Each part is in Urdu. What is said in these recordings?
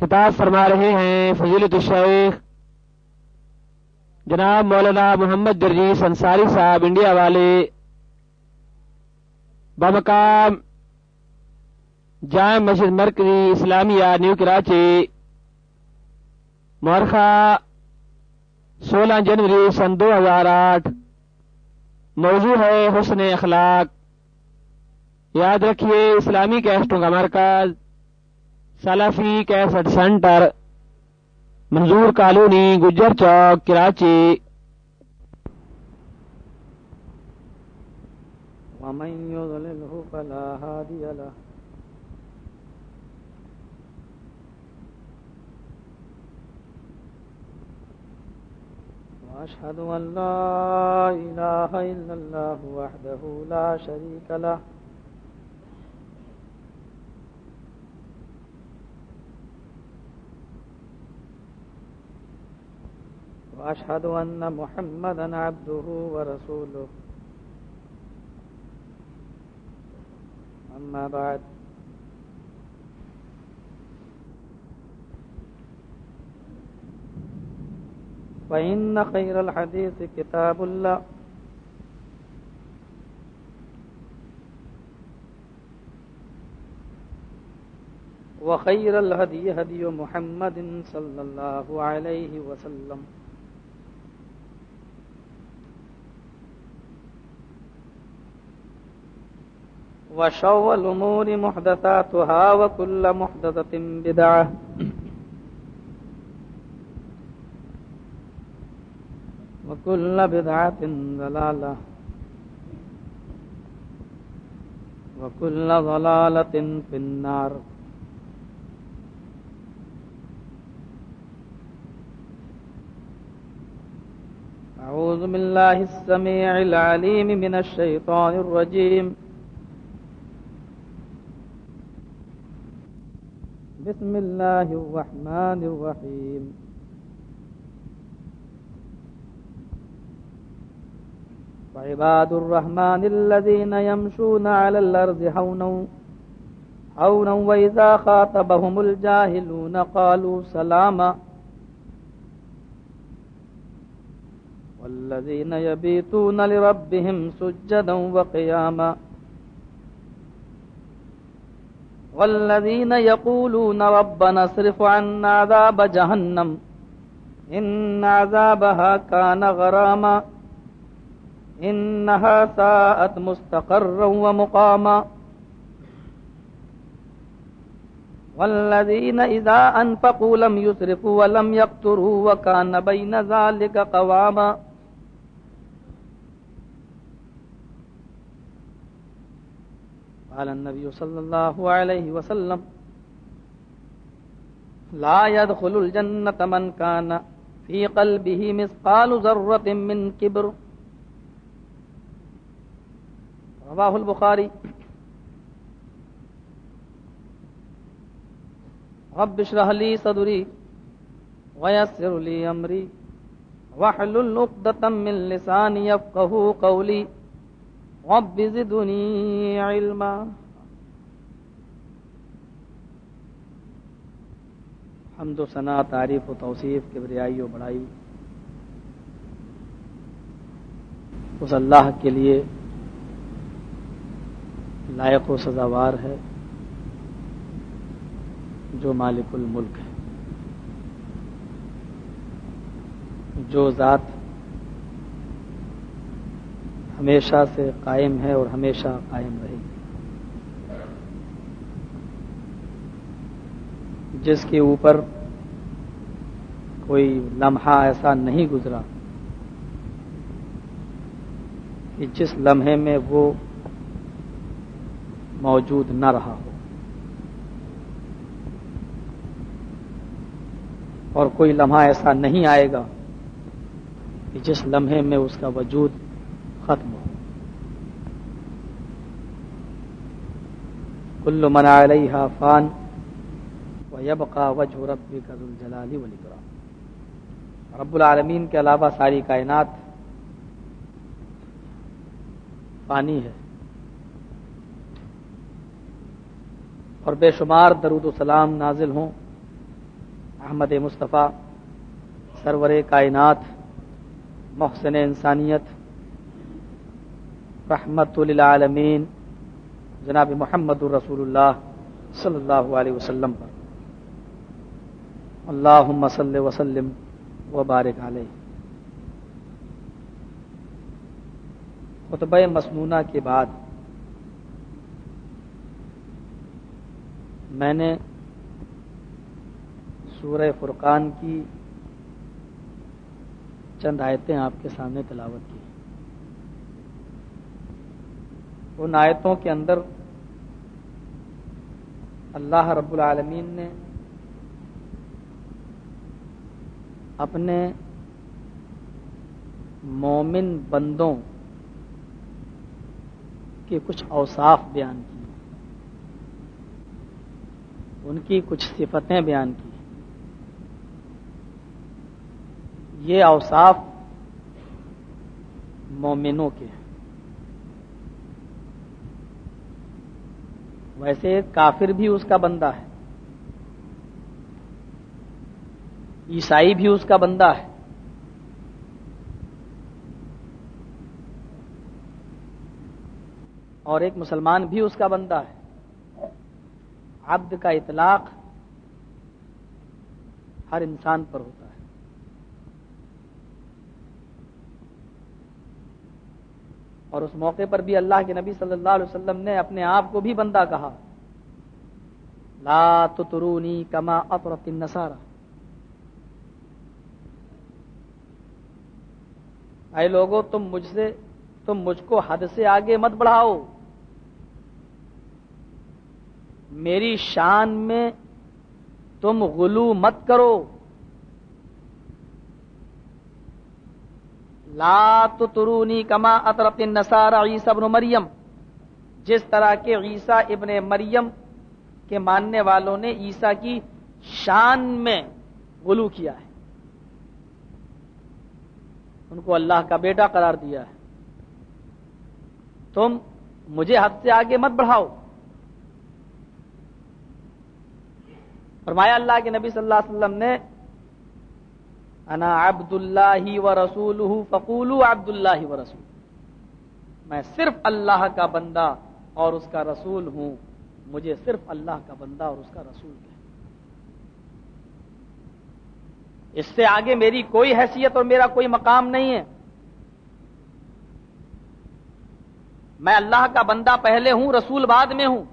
خطاب فرما رہے ہیں فضیلت الشیخ جناب مولانا محمد درجیس انصاری صاحب، انڈیا والے، بمقام جامع مسجد مرکزی اسلامیہ، نیو کراچی، مورخہ، سولہ جنوری سن دو ہزار آٹھ، موضوع ہے حسن اخلاق۔ یاد رکھیے، اسلامی کیسٹوں کا مرکز سلفی cassette centre, Manzoor Colony, Gujjar Chowk, Karachi. ومن يضلله فلا هادي له۔ وأشهد أن لا إله إلا الله وحده لا شريك له۔ وأشهد أن محمدا عبده ورسوله. أما بعد. فإن خير الحديث كتاب الله. وخير الهدي هدي محمد صلى الله عليه وسلم. وشو الأمور محدثاتها وكل محدثة بدعة. وكل بدعة ضلالة. وكل ضلالة في النار. أعوذ بالله السميع العليم من الشيطان الرجيم. بسم الله الرحمن الرحيم وعباد الرحمن الذين يمشون على الأرض حونا حونا وإذا خاطبهم الجاهلون قالوا سلاما۔ والذين يبيتون لربهم سجدا وقياما۔ والذين يقولون ربنا اصرف عنا عذاب جهنم إن عذابها كان غراما إنها ساءت مستقرا ومقاما والذين إذا أنفقوا لم يسرفوا ولم يقتروا وكان بين ذلك قواما قال النبي صلى الله عليه وسلم، لا يدخل الجنة من كان في قلبه مثقال ذرة من كبر. رواه البخاري. رب اشرح لي صدري ويسر لي أمري، واحلل عقدة من لساني يفقهوا قولي. رب زدني علما حمد و ثنا تعریف و توصیف کے و بڑائی۔ اس اللہ کے لیے لائق و سزاوار ہے جو مالک الملک ہے، جو ذات ہمیشہ سے قائم ہے اور ہمیشہ قائم رہے گی۔ جس کے اوپر کوئی لمحہ ایسا نہیں گزرا کہ جس لمحے میں وہ موجود نہ رہا ہو اور کوئی لمحہ ایسا نہیں آئے گا کہ جس لمحے میں اس کا وجود ختم ہو۔ کل منا علیہ فان و یبقا وجہ ربی کا جلالی رب العالمین کے علاوہ ساری کائنات پانی ہے۔ اور بے شمار درود و سلام نازل ہوں۔ احمد مصطفیٰ، سرور کائنات، محسن انسانیت رحمت للعالمین۔ جناب محمد الرسول اللہ صلی اللہ علیہ وسلم پر۔ اللہ صلی وسلم وبارک علیہ۔ خطبہ مسنونہ کے بعد میں نے سورہ فرقان کی چند آیتیں آپ کے سامنے تلاوت کی۔ ان آیتوں کے اندر اللہ رب العالمین نے اپنے مومن بندوں کے کچھ اوصاف بیان کی ان کی کچھ صفتیں بیان کی یہ اوصاف مومنوں کے ہیں۔ ویسے کافر بھی اس کا بندہ ہے۔ عیسائی بھی اس کا بندہ ہے۔ اور ایک مسلمان بھی اس کا بندہ ہے۔ عبد کا اطلاق ہر انسان پر ہوتا ہے۔ اور اس موقع پر بھی اللہ کے نبی صلی اللہ علیہ وسلم نے اپنے آپ کو بھی بندہ کہا۔ لا ترونی کما اطرت النصارى۔ اے لوگو، تم مجھ سے، تم مجھ کو حد سے آگے مت بڑھاؤ۔ میری شان میں تم غلو مت کرو۔ لا ترونی کما اطرف نسارا عیسی ابن مریم۔ جس طرح کے عیسیٰ ابن مریم کے ماننے والوں نے عیسیٰ کی شان میں غلو کیا ہے۔ ان کو اللہ کا بیٹا قرار دیا ہے۔ تم مجھے حد سے آگے مت بڑھاؤ۔ فرمایا اللہ کے نبی صلی اللہ علیہ وسلم نے انا عبد اللہ و رسول فقول عبد اللہ و رسول میں صرف اللہ کا بندہ اور اس کا رسول ہوں۔ مجھے صرف اللہ کا بندہ اور اس کا رسول ہے اس سے آگے میری کوئی حیثیت اور میرا کوئی مقام نہیں ہے۔ میں اللہ کا بندہ پہلے ہوں، رسول بعد میں ہوں۔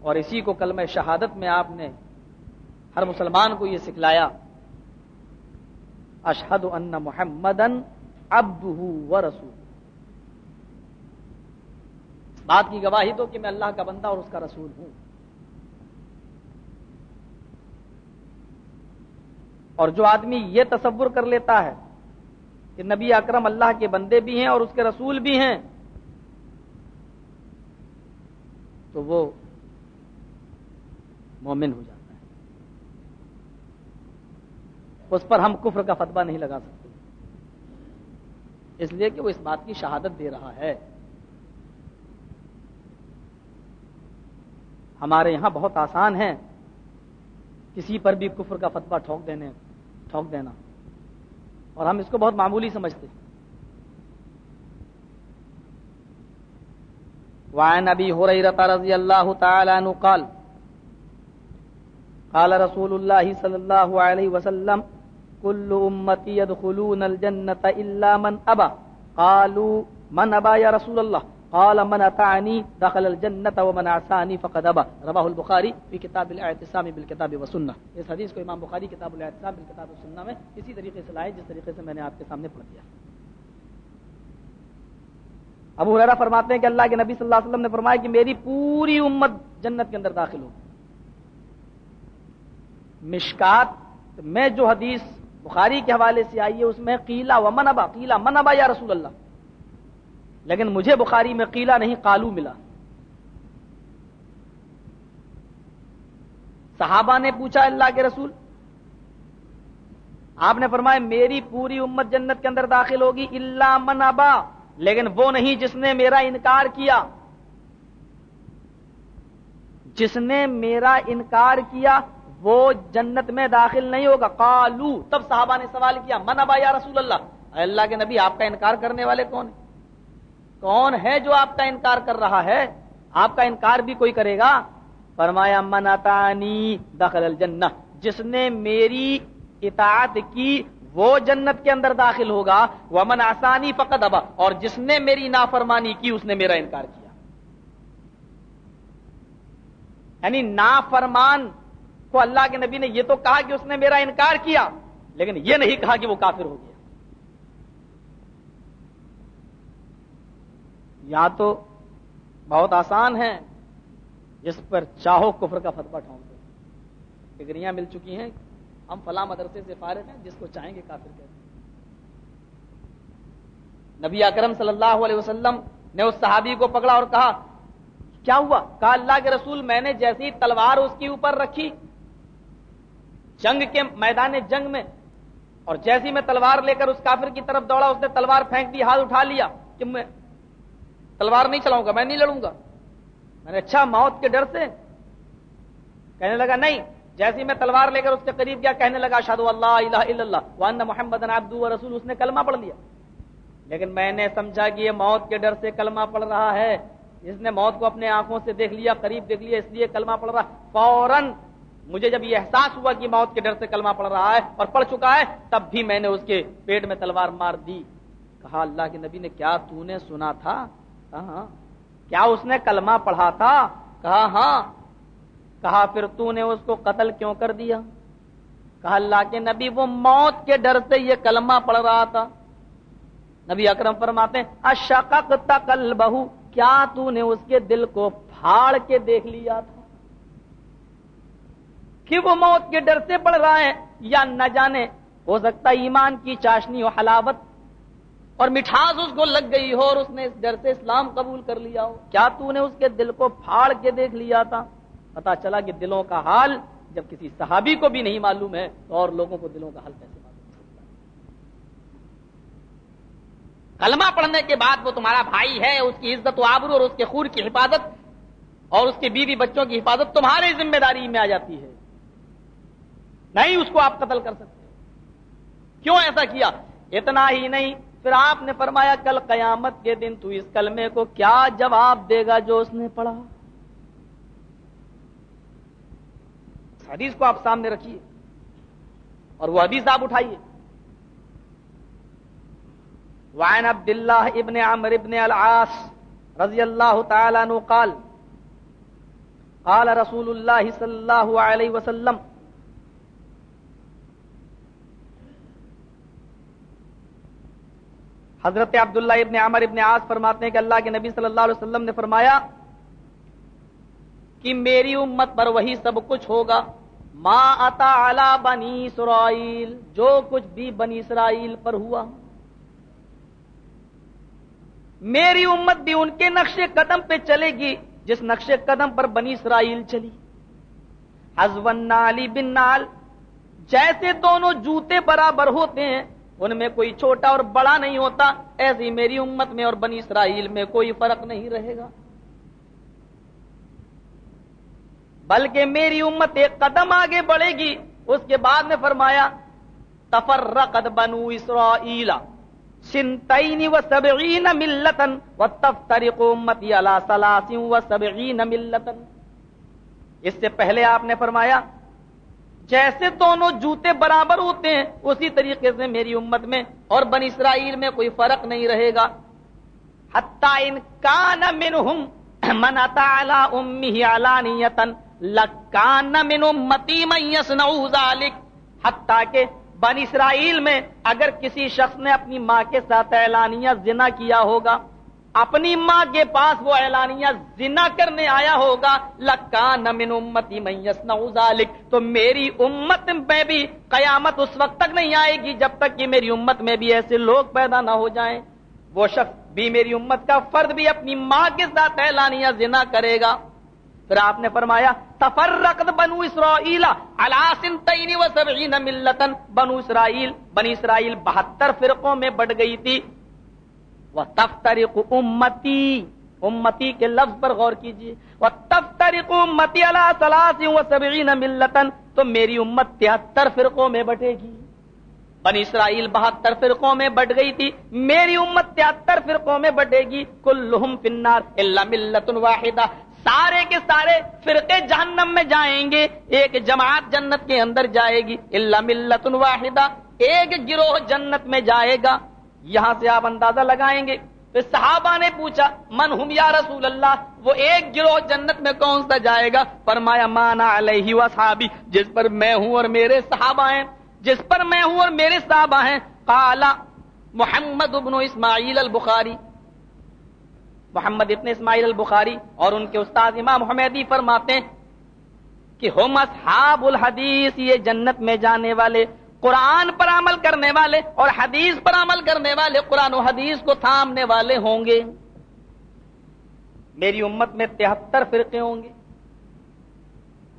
اور اسی کو کل میں شہادت میں آپ نے ہر مسلمان کو یہ سکھلایا۔ اشحد ان محمد اب و رسول بات کی گواہی تو کہ میں اللہ کا بندہ اور اس کا رسول ہوں. اور جو آدمی یہ تصور کر لیتا ہے کہ نبی اکرم اللہ کے بندے بھی ہیں اور اس کے رسول بھی ہیں، تو وہ مومن ہو جاتا اس پر ہم کفر کا فتبہ نہیں لگا سکتے۔ اس لیے کہ وہ اس بات کی شہادت دے رہا ہے۔ ہمارے یہاں بہت آسان ہے کسی پر بھی کفر کا فتبہ ٹھوک دینے، ٹھوک دینا۔ اور ہم اس کو بہت معمولی سمجھتے وعن ابي هريره رضي الله تعالى عنه قال قال رسول الله صلى الله عليه وسلم کل امتی يدخلون الجنت الا من ابا قالوا، من ابا یا رسول اللہ قال، من اتعنی دخل الجنت ومن عصانی فقد ابا رواه البخاری فی کتاب الاعتصام بالکتاب والسنہ اس حدیث کو امام بخاری کتاب الاعتصام بالکتاب والسنہ میں اسی طریقے سے لائے جس طریقے سے میں نے آپ کے سامنے پڑھ دیا ابو ہریرہ فرماتے ہیں کہ اللہ کے نبی صلی اللہ علیہ وسلم نے فرمایا کہ میری پوری امت جنت کے اندر داخل ہو۔ مشکات، میں جو حدیث بخاری کے حوالے سے آئی ہے، اس میں قیلا و منبا قیلا منبا یا رسول اللہ؟ لیکن مجھے بخاری میں قیلا نہیں، قالو ملا۔ صحابہ نے پوچھا اللہ کے رسول، آپ نے فرمایا، میری پوری امت جنت کے اندر داخل ہوگی اللہ منبا لیکن وہ نہیں جس نے میرا انکار کیا۔ جس نے میرا انکار کیا وہ جنت میں داخل نہیں ہوگا۔ قالو، تب صحابہ نے سوال کیا، من ابا یا رسول اللہ؟ اے اللہ کے نبی، آپ کا انکار کرنے والے کون ہیں؟ کون ہے جو آپ کا انکار کر رہا ہے؟ آپ کا انکار بھی کوئی کرے گا؟ فرمایا، من اتانی دخل الجنہ۔ جس نے میری اطاعت کی، وہ جنت کے اندر داخل ہوگا۔ وہ من آسانی فقط ابا۔ اور جس نے میری نافرمانی کی، اس نے میرا انکار کیا۔ یعنی نافرمان کو اللہ کے نبی نے یہ تو کہا کہ اس نے میرا انکار کیا، لیکن یہ نہیں کہا کہ وہ کافر ہو گیا۔ یا تو بہت آسان ہے جس پر چاہو کفر کا فتوا ٹھونک دو ڈگریاں مل چکی ہیں، ہم فلاں مدرسے سے فارغ ہیں، جس کو چاہیں گے کافر کہتے ہیں نبی اکرم صلی اللہ علیہ وسلم نے اس صحابی کو پکڑا اور کہا، کیا ہوا؟ کہا، اللہ کے رسول میں نے جیسی تلوار اس کے اوپر رکھی جنگ کے میدان جنگ میں اور جیسی میں تلوار لے کر اس کافر کی طرف دوڑا، اس نے تلوار پھینک دی، ہاتھ اٹھا لیا کہ میں تلوار نہیں چلاؤں گا، میں نہیں لڑوں گا۔ میں نے اچھا موت کے ڈر سے کہنے لگا، نہیں، جیسی میں تلوار لے کر اس کے قریب گیا، کہنے لگا شاد اللہ الہ الا اللہ وان محمد عبدو رسول، اس نے کلمہ پڑھ لیا۔ لیکن میں نے سمجھا کہ یہ موت کے ڈر سے کلمہ پڑھ رہا ہے۔ اس نے موت کو اپنے آنکھوں سے دیکھ لیا، قریب دیکھ لیا، اس لیے کلمہ پڑھ رہا۔ فوراً مجھے جب یہ احساس ہوا کہ موت کے ڈر سے کلمہ پڑھ رہا ہے اور پڑھ چکا ہے، تب بھی میں نے اس کے پیٹ میں تلوار مار دی۔ کہا، اللہ کے نبی نے، کیا تو نے سنا تھا؟ ہاں۔ کیا اس نے کلمہ پڑھا تھا؟ کہا ہاں۔ کہا، پھر تو نے اس کو قتل کیوں کر دیا؟ کہا، اللہ کے نبی، وہ موت کے ڈر سے یہ کلمہ پڑھ رہا تھا۔ نبی اکرم فرماتے اشقق تقل بہو کیا تو نے اس کے دل کو پھاڑ کے دیکھ لیا تھا؟ کہ وہ موت کے ڈر سے پڑھ رہا ہے یا نہ جانے، ہو سکتا ایمان کی چاشنی و حلاوت اور مٹھاس اس کو لگ گئی ہو اور اس نے اس ڈر سے اسلام قبول کر لیا ہو۔ کیا تو نے اس کے دل کو پھاڑ کے دیکھ لیا تھا؟ پتا چلا کہ دلوں کا حال جب کسی صحابی کو بھی نہیں معلوم ہے تو اور لوگوں کو دلوں کا حال کیسے معلوم کلمہ پڑھنے کے بعد وہ تمہارا بھائی ہے، اس کی عزت و آبرو اور اس کے خور کی حفاظت اور اس کے بیوی بچوں کی حفاظت تمہاری ذمہ داری میں آ جاتی ہے۔ نہیں اس کو آپ قتل کر سکتے۔ کیوں ایسا کیا؟ اتنا ہی نہیں۔ پھر آپ نے فرمایا، کل قیامت کے دن تو اس کلمے کو کیا جواب دے گا جو اس نے پڑھا؟ حدیث کو آپ سامنے رکھیے اور وہ حدیث آپ اٹھائیے۔ وعن عبد الله ابن عمر ابن العاص رضی اللہ تعالی عنہ قال قال رسول اللہ صلی اللہ علیہ وسلم حضرت عبداللہ ابن عمر ابن عاص فرماتے ہیں کہ اللہ کے نبی صلی اللہ علیہ وسلم نے فرمایا کہ میری امت پر وہی سب کچھ ہوگا۔ ما اتا علی بنی اسرائیل، جو کچھ بھی بنی اسرائیل پر ہوا۔ میری امت بھی ان کے نقش قدم پہ چلے گی، جس نقش قدم پر بنی اسرائیل چلی۔ حزون نالی بن نال جیسے دونوں جوتے برابر ہوتے ہیں ان میں کوئی چھوٹا اور بڑا نہیں ہوتا، ایسی میری امت میں اور بنی اسرائیل میں کوئی فرق نہیں رہے گا۔ بلکہ میری امت ایک قدم آگے بڑھے گی۔ اس کے بعد میں فرمایا، تفرقت بنو اسرائیل سنتین و سبعین ملتن و تفترق امتی علی سلاس و سبعین ملتن اس سے پہلے آپ نے فرمایا جیسے دونوں جوتے برابر ہوتے ہیں، اسی طریقے سے میری امت میں اور بن اسرائیل میں کوئی فرق نہیں رہے گا۔ حتی ان کان منہم من اتا علی امی علانیتن لکان من امتی من یسنعو ذالک حتی کہ بن اسرائیل میں اگر کسی شخص نے اپنی ماں کے ساتھ اعلانیہ زنا کیا ہوگا اپنی ماں کے پاس وہ اعلانیہ زنا کرنے آیا ہوگا۔ لکان من امتی میسنا ذالک تو میری امت میں بھی قیامت اس وقت تک نہیں آئے گی جب تک کہ میری امت میں بھی ایسے لوگ پیدا نہ ہو جائیں۔ وہ شخص بھی میری امت کا فرد بھی اپنی ماں کے ساتھ اعلانیہ زنا کرے گا۔ پھر آپ نے فرمایا، تفرقت بنو اسرائیل علی و سبعین ملتن بنو اسرائیل، بنی اسرائیل بہتر فرقوں میں بڑھ گئی تھی۔ وہ تفترق امتی امتی کے لفظ پر غور کیجیے وہ تب تریق امتی اللہ سلاسی و سبعین ملتن تو میری امت تہتر فرقوں میں بٹے گی۔ بنی اسرائیل بہتر فرقوں میں بٹ گئی تھی، میری امت تہتر فرقوں میں بٹے گی۔ کلہم فنار اللہ ملت واحدہ۔ سارے کے سارے فرقے جہنم میں جائیں گے، ایک جماعت جنت کے اندر جائے گی اللہ ملت واحدہ۔ ایک گروہ جنت میں جائے گا۔ یہاں سے آپ اندازہ لگائیں گے۔ پھر صحابہ نے پوچھا، من ہم یا رسول اللہ؟ وہ ایک گروہ جنت میں کون سا جائے گا؟ فرمایا مانا علیہ و صحابی، جس پر میں ہوں اور میرے صحابہ ہیں۔ جس پر میں ہوں اور میرے صحابہ ہیں۔ قالا محمد ابن اسماعیل البخاری۔ محمد ابن اسماعیل البخاری اور ان کے استاد امام حمیدی فرماتے ہیں کہ ہم اصحاب الحدیث، یہ جنت میں جانے والے قرآن پر عمل کرنے والے اور حدیث پر عمل کرنے والے قرآن و حدیث کو تھامنے والے ہوں گے۔ میری امت میں تہتر فرقے ہوں گے۔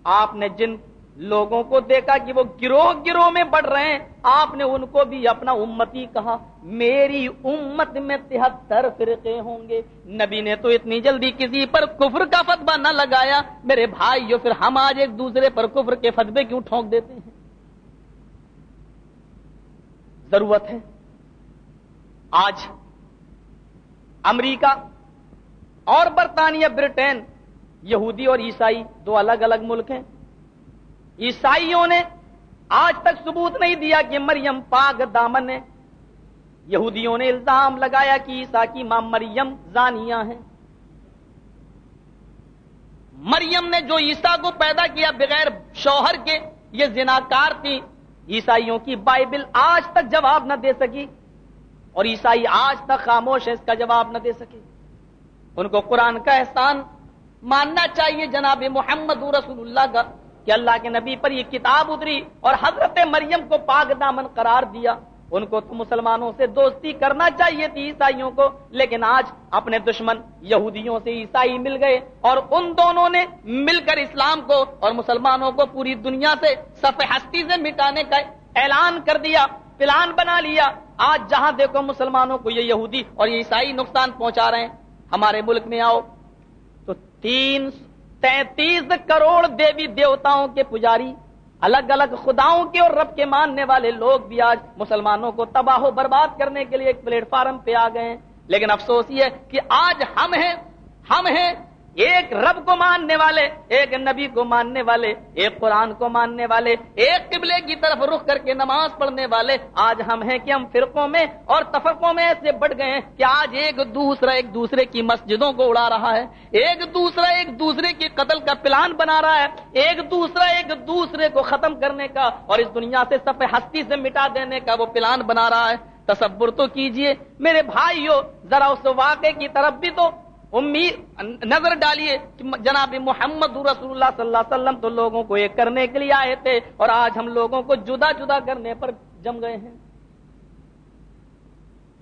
آپ نے جن لوگوں کو دیکھا کہ وہ گروہ گروہ میں بڑھ رہے ہیں، آپ نے ان کو بھی اپنا امتی کہا۔ میری امت میں تہتر فرقے ہوں گے۔ نبی نے تو اتنی جلدی کسی پر کفر کا فتبہ نہ لگایا۔ میرے بھائی پھر ہم آج ایک دوسرے پر کفر کے فتبے کیوں ٹھونک دیتے ہیں؟ ضرورت ہے۔ آج امریکہ اور برطانیہ، برٹین، یہودی اور عیسائی دو الگ الگ ملک ہیں۔ عیسائیوں نے آج تک ثبوت نہیں دیا کہ مریم پاک دامن ہے یہودیوں نے الزام لگایا کہ عیسا کی ماں مریم زانیاں ہیں۔ مریم نے جو عیسا کو پیدا کیا بغیر شوہر کے، یہ زناکار تھی عیسائیوں کی بائبل آج تک جواب نہ دے سکی اور عیسائی آج تک خاموش ہے اس کا جواب نہ دے سکے ان کو قرآن کا احسان ماننا چاہیے جناب محمد رسول اللہ کا کہ اللہ کے نبی پر یہ کتاب اتری اور حضرت مریم کو پاک دامن قرار دیا۔ ان کو تو مسلمانوں سے دوستی کرنا چاہیے تھی عیسائیوں کو، لیکن آج اپنے دشمن یہودیوں سے عیسائی مل گئے اور ان دونوں نے مل کر اسلام کو اور مسلمانوں کو پوری دنیا سے صف ہستی سے مٹانے کا اعلان کر دیا، پلان بنا لیا۔ آج جہاں دیکھو مسلمانوں کو یہ یہودی اور یہ عیسائی نقصان پہنچا رہے ہیں۔ ہمارے ملک میں آؤ۔ تو تین تینتیس کروڑ دیوی دیوتاؤں کے پجاری الگ الگ خداؤں کے اور رب کے ماننے والے لوگ بھی آج مسلمانوں کو تباہ و برباد کرنے کے لیے ایک پلیٹ فارم پہ آ گئے ہیں۔ لیکن افسوس یہ کہ آج ہم ہیں ہم ہیں ایک رب کو ماننے والے، ایک نبی کو ماننے والے، ایک قرآن کو ماننے والے، ایک قبلے کی طرف رخ کر کے نماز پڑھنے والے۔ آج ہم ہیں کہ ہم فرقوں میں اور تفرقوں میں ایسے بڑھ گئے ہیں کہ آج ایک دوسرا ایک دوسرے کی مسجدوں کو اڑا رہا ہے۔ ایک دوسرا ایک دوسرے کی قتل کا پلان بنا رہا ہے۔ ایک دوسرا ایک دوسرے کو ختم کرنے کا اور اس دنیا سے سفید ہستی سے مٹا دینے کا وہ پلان بنا رہا ہے۔ تصور تو کیجیے، میرے بھائیوں ذرا اس واقعے کی طرف بھی تو۔ امید نظر ڈالیے کہ جناب محمد رسول اللہ صلی اللہ علیہ وسلم تو لوگوں کو ایک کرنے کے لیے آئے تھے اور آج ہم لوگوں کو جدا جدا کرنے پر جم گئے ہیں۔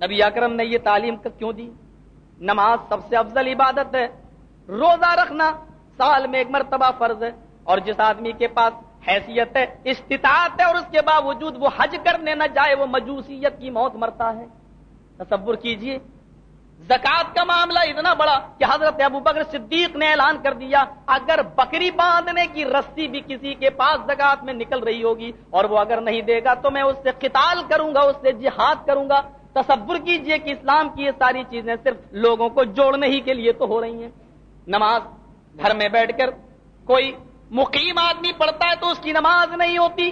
نبی اکرم نے یہ تعلیم کیوں دی؟ نماز سب سے افضل عبادت ہے۔ روزہ رکھنا سال میں ایک مرتبہ فرض ہے اور جس آدمی کے پاس حیثیت ہے، استطاعت ہے اور اس کے باوجود وہ حج کرنے نہ جائے، وہ مجوسیت کی موت مرتا ہے۔ تصور کیجیے زکات کا معاملہ اتنا بڑا کہ حضرت ابو بکر صدیق نے اعلان کر دیا، اگر بکری باندھنے کی رسی بھی کسی کے پاس زکات میں نکل رہی ہوگی اور وہ اگر نہیں دے گا تو میں اس سے قتال کروں گا، اس سے جہاد کروں گا۔ تصور کیجیے کہ اسلام کی یہ ساری چیزیں صرف لوگوں کو جوڑنے ہی کے لیے تو ہو رہی ہیں۔ نماز گھر میں بیٹھ کر کوئی مقیم آدمی پڑھتا ہے تو اس کی نماز نہیں ہوتی۔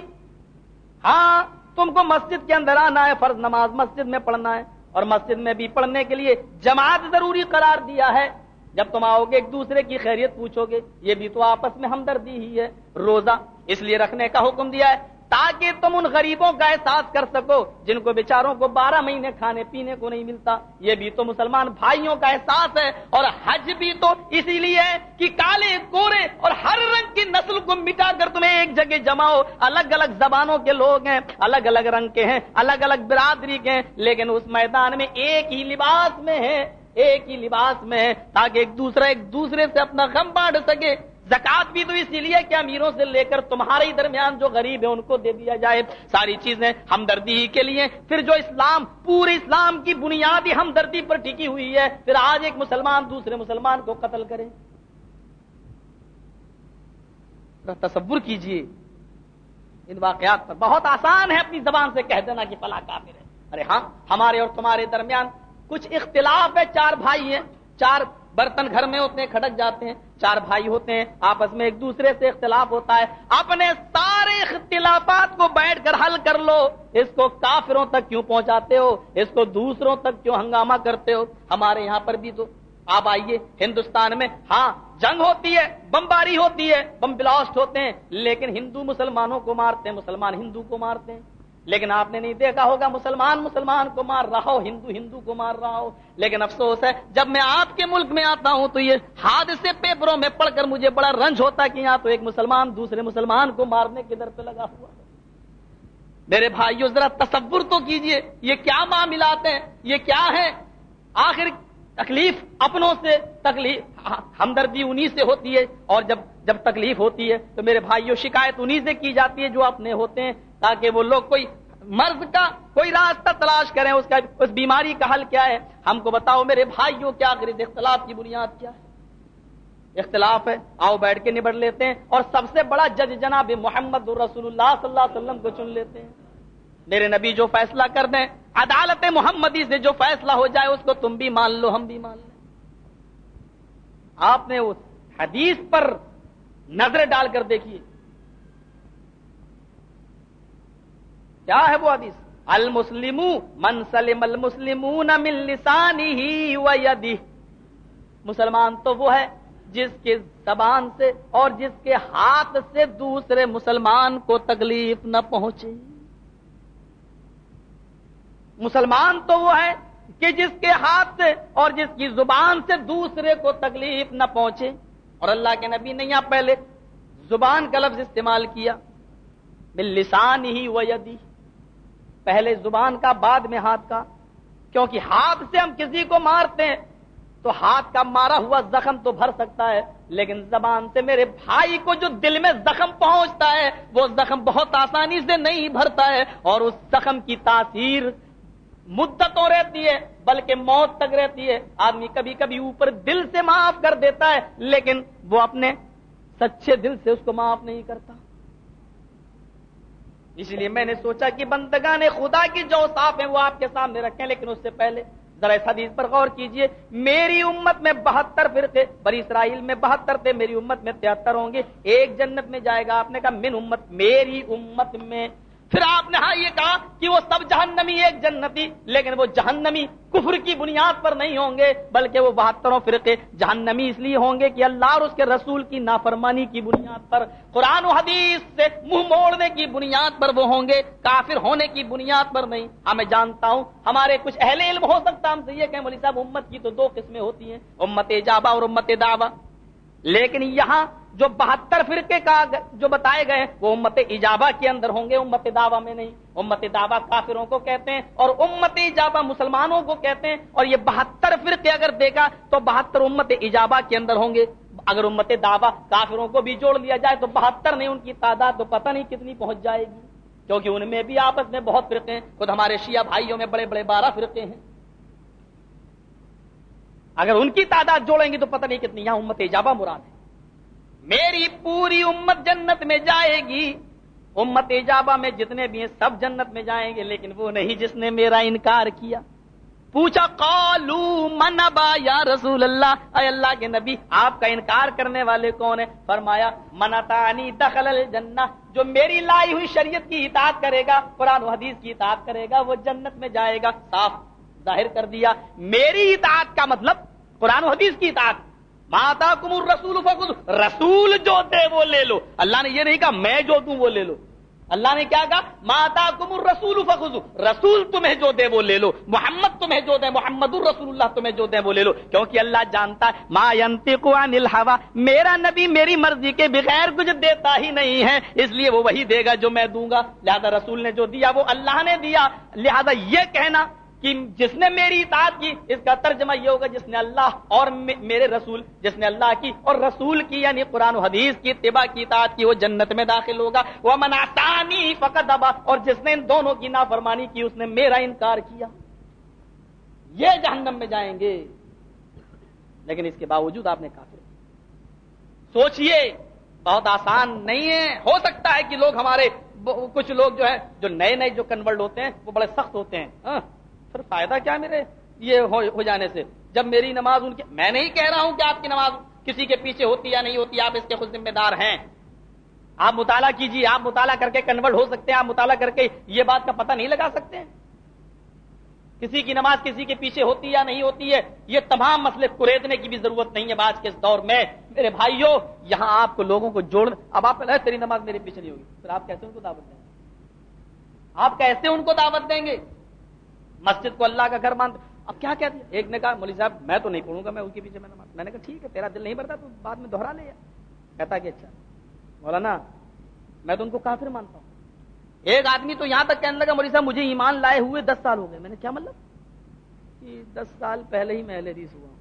ہاں تم کو مسجد کے اندر آنا ہے، فرض نماز مسجد میں پڑھنا ہے۔ اور مسجد میں بھی پڑھنے کے لیے جماعت ضروری قرار دیا ہے۔ جب تم آؤ گے ایک دوسرے کی خیریت پوچھو گے، یہ بھی تو آپس میں ہمدردی ہی ہے، روزہ اس لیے رکھنے کا حکم دیا ہے۔ تاکہ تم ان غریبوں کا احساس کر سکو جن کو بیچاروں کو بارہ مہینے کھانے پینے کو نہیں ملتا۔ یہ بھی تو مسلمان بھائیوں کا احساس ہے اور حج بھی تو اسی لیے ہے کہ کالے کورے اور ہر رنگ کی نسل کو مٹا کر تمہیں ایک جگہ جماؤ۔ الگ الگ زبانوں کے لوگ ہیں، الگ الگ رنگ کے ہیں، الگ الگ برادری کے ہیں، لیکن اس میدان میں ایک ہی لباس میں ہے ایک ہی لباس میں ہے تاکہ ایک دوسرا ایک دوسرے سے اپنا غم بانٹ سکے۔ زکات بھی تو اسی لیے کہ امیروں سے لے کر تمہارے درمیان جو غریب ہے ان کو دے دیا جائے۔ ساری چیزیں ہمدردی ہی کے لیے۔ پھر جو اسلام پورے اسلام کی بنیادی ہمدردی پر ٹکی ہوئی ہے، پھر آج ایک مسلمان دوسرے مسلمان کو قتل کرے۔ تصور کیجیے۔ ان واقعات پر بہت آسان ہے اپنی زبان سے کہہ دینا کہ فلاں کافر ہے۔ ارے ہاں ہمارے اور تمہارے درمیان کچھ اختلاف ہے۔ چار بھائی ہیں، چار برتن گھر میں ہوتے ہیں کھڑک جاتے ہیں۔ چار بھائی ہوتے ہیں، آپس میں ایک دوسرے سے اختلاف ہوتا ہے۔ اپنے سارے اختلافات کو بیٹھ کر حل کر لو۔ اس کو کافروں تک کیوں پہنچاتے ہو؟ اس کو دوسروں تک کیوں ہنگامہ کرتے ہو؟ ہمارے یہاں پر بھی تو۔ آپ آئیے، ہندوستان میں ہاں جنگ ہوتی ہے، بمباری ہوتی ہے، بم بلاسٹ ہوتے ہیں، لیکن ہندو مسلمانوں کو مارتے ہیں، مسلمان ہندو کو مارتے ہیں۔ لیکن آپ نے نہیں دیکھا ہوگا مسلمان مسلمان کو مار رہا ہو، ہندو ہندو کو مار رہا ہو۔ لیکن افسوس ہے، جب میں آپ کے ملک میں آتا ہوں تو یہ حادثے پیپروں میں پڑھ کر مجھے بڑا رنج ہوتا کہ یہاں تو ایک مسلمان دوسرے مسلمان کو مارنے کے در پہ لگا ہوا میرے بھائیو، ذرا تصور تو کیجیے، یہ کیا معاملات ہیں؟ یہ کیا ہے آخر تکلیف اپنوں سے تکلیف، ہمدردی انہی سے ہوتی ہے اور جب جب تکلیف ہوتی ہے تو میرے بھائیوں، شکایت انہی سے کی جاتی ہے جو اپنے ہوتے ہیں تاکہ وہ لوگ کوئی مرض کا، کوئی راستہ تلاش کریں اس کا، اس بیماری کا حل کیا ہے۔ ہم کو بتاؤ میرے بھائیوں کیا کرے اختلاف کی بنیاد کیا ہے؟ اختلاف ہے، آؤ بیٹھ کے نبڑ لیتے ہیں اور سب سے بڑا جج جناب محمد رسول اللہ صلی اللہ علیہ وسلم کو چن لیتے ہیں۔ میرے نبی جو فیصلہ کر دیں عدالت محمدی سے جو فیصلہ ہو جائے اس کو تم بھی مان لو، ہم بھی مان لیں۔ آپ نے اس حدیث پر نظر ڈال کر دیکھیے۔ کیا ہے وہ حدیث؟ المسلم من سلم المسلمون من لسانه ويده مسلمان تو وہ ہے جس کے زبان سے اور جس کے ہاتھ سے دوسرے مسلمان کو تکلیف نہ پہنچے۔ مسلمان تو وہ ہے کہ جس کے ہاتھ سے اور جس کی زبان سے دوسرے کو تکلیف نہ پہنچے۔ اور اللہ کے نبی نے یہاں پہلے زبان کا لفظ استعمال کیا۔ لسان ہی ویدی پہلے زبان کا، بعد میں ہاتھ کا۔ کیونکہ ہاتھ سے ہم کسی کو مارتے ہیں، تو ہاتھ کا مارا ہوا زخم تو بھر سکتا ہے، لیکن زبان سے میرے بھائی کو جو دل میں زخم پہنچتا ہے، وہ زخم بہت آسانی سے نہیں بھرتا ہے، اور اس زخم کی تاثیر مدتوں رہتی ہے، بلکہ موت تک رہتی ہے۔ آدمی کبھی کبھی اوپر دل سے معاف کر دیتا ہے، لیکن وہ اپنے سچے دل سے اس کو معاف نہیں کرتا۔ اس لیے میں نے سوچا کہ بندگان خدا کی جو صاف ہیں، وہ آپ کے سامنے رکھیں، لیکن اس سے پہلے ذرا اس حدیث پر غور کیجیے۔ میری امت میں بہتر فرقے بری اسرائیل میں بہتر تھے، میری امت میں تہتر ہوں گے۔ ایک جنت میں جائے گا، آپ نے کہا، من امت، میری امت میں پھر آپ نے ہاں یہ کہا کہ وہ سب جہنمی ایک جنتی، لیکن وہ جہنمی کفر کی بنیاد پر نہیں ہوں گے، بلکہ وہ بہتروں فرقے جہنمی اس لیے ہوں گے کہ اللہ اور اس کے رسول کی نافرمانی کی بنیاد پر، قرآن و حدیث سے منہ موڑنے کی بنیاد پر وہ ہوں گے، کافر ہونے کی بنیاد پر نہیں۔ ہاں میں جانتا ہوں، ہمارے کچھ اہل علم ہو سکتا ہم سے یہ کہ مولوی صاحب، امت کی تو دو قسمیں ہوتی ہیں، امت جابا اور امت دعوا لیکن یہاں جو بہتر فرقے کا جو بتائے گئے وہ امت ایجابا کے اندر ہوں گے، امت دعوی میں نہیں۔ امت دعوی کافروں کو کہتے ہیں اور امت ایجابا مسلمانوں کو کہتے ہیں۔ اور یہ بہتر فرقے اگر دیکھا تو بہتر امت ایجابا کے اندر ہوں گے۔ اگر امت دعوی کافروں کو بھی جوڑ لیا جائے تو بہتر نہیں، ان کی تعداد تو پتہ نہیں کتنی پہنچ جائے گی۔ کیونکہ ان میں بھی آپس میں بہت فرقے ہیں۔ خود ہمارے شیعہ بھائیوں میں بڑے بڑے بارہ فرقے ہیں۔ اگر ان کی تعداد جوڑیں گی تو پتہ نہیں کتنی، یہاں امت ایجابا مراد ہے۔ میری پوری امت جنت میں جائے گی۔ امت ایجابا میں جتنے بھی ہیں سب جنت میں جائیں گے، لیکن وہ نہیں جس نے میرا انکار کیا۔ پوچھا، قالو منبا یا رسول اللہ؟ اے اللہ کے نبی، آپ کا انکار کرنے والے کون ہیں؟ فرمایا منتانی دخل الجنہ، جو میری لائی ہوئی شریعت کی اطاعت کرے گا، قرآن و حدیث کی اطاعت کرے گا، وہ جنت میں جائے گا۔ صاف ظاہر کر دیا، میری اطاعت کا مطلب قرآن و حدیث کی اطاعت۔ ماتا کمر رسول رسول جو دے وہ لے لو۔ اللہ نے یہ نہیں کہا، میں جو دوں وہ لے لو۔ اللہ نے کیا کہا؟ ماتا کمر رسول فخذ رسول تمہیں جو دے وہ لے لو۔ محمد تمہیں جو دے، محمد الرسول اللہ تمہیں جو دے وہ لے لو۔ کیونکہ اللہ جانتا ہے، ما ينطق عن الهوى میرا نبی میری مرضی کے بغیر کچھ دیتا ہی نہیں ہے، اس لیے وہ وہی دے گا جو میں دوں گا۔ لہذا رسول نے جو دیا، وہ اللہ نے دیا۔ لہذا یہ کہنا کہ جس نے میری اطاعت کی اس کا ترجمہ یہ ہوگا جس نے اللہ اور میرے رسول جس نے اللہ کی اور رسول کی یعنی قرآن و حدیث کی اتباع کی اطاعت کی وہ جنت میں داخل ہوگا۔ وہ مناسانی فقط ابا اور جس نے ان دونوں کی نافرمانی کی اس نے میرا انکار کیا۔ یہ جہنم میں جائیں گے۔ لیکن اس کے باوجود آپ نے کافر۔ سوچئے بہت آسان نہیں ہے۔ ہو سکتا ہے کہ لوگ ہمارے کچھ لوگ جو ہے جو نئے نئے جو کنورٹ ہوتے ہیں وہ بڑے سخت ہوتے ہیں۔ ہاں، پھر فائدہ کیا میرے یہ ہو جانے سے؟ جب میری نماز ان کے میں نہیں کہہ رہا ہوں کہ آپ کی نماز کسی کے پیچھے ہوتی یا نہیں ہوتی، آپ اس کے خود ذمہ دار ہیں۔ آپ مطالعہ کیجیے، آپ مطالعہ کر کے کنورٹ ہو سکتے ہیں، آپ مطالعہ کر کے یہ بات کا پتہ نہیں لگا سکتے ہیں۔ کسی کی نماز کسی کے پیچھے ہوتی یا نہیں ہوتی ہے، یہ تمام مسئلے کریدنے کی بھی ضرورت نہیں ہے آج کے اس دور میں۔ میرے بھائیوں یہاں آپ کو لوگوں کو جوڑ اب آپ تیری نماز میرے پیچھے نہیں ہوگی۔ پھر آپ کیسے ان کو دعوت دیں گے؟ آپ کیسے ان کو دعوت دیں گے؟ مسجد کو اللہ کا گھر مانتے اب کیا کہتے ایک نے کہا، مولوی صاحب، میں تو نہیں پڑھوں گا، میں اس کے پیچھے میں نماز میں نے کہا، ٹھیک ہے، تیرا دل نہیں بھرتا، تو بعد میں دوہرا لیا کہتا کہ اچھا۔ مولانا، میں تو ان کو کافر مانتا ہوں۔ ایک آدمی تو یہاں تک کہنے لگا مولی صاحب، مجھے ایمان لائے ہوئے دس سال ہو گئے۔ میں نے کیا مطلب؟ کہ دس سال پہلے ہی میں اہل حدیث ہوا ہوں۔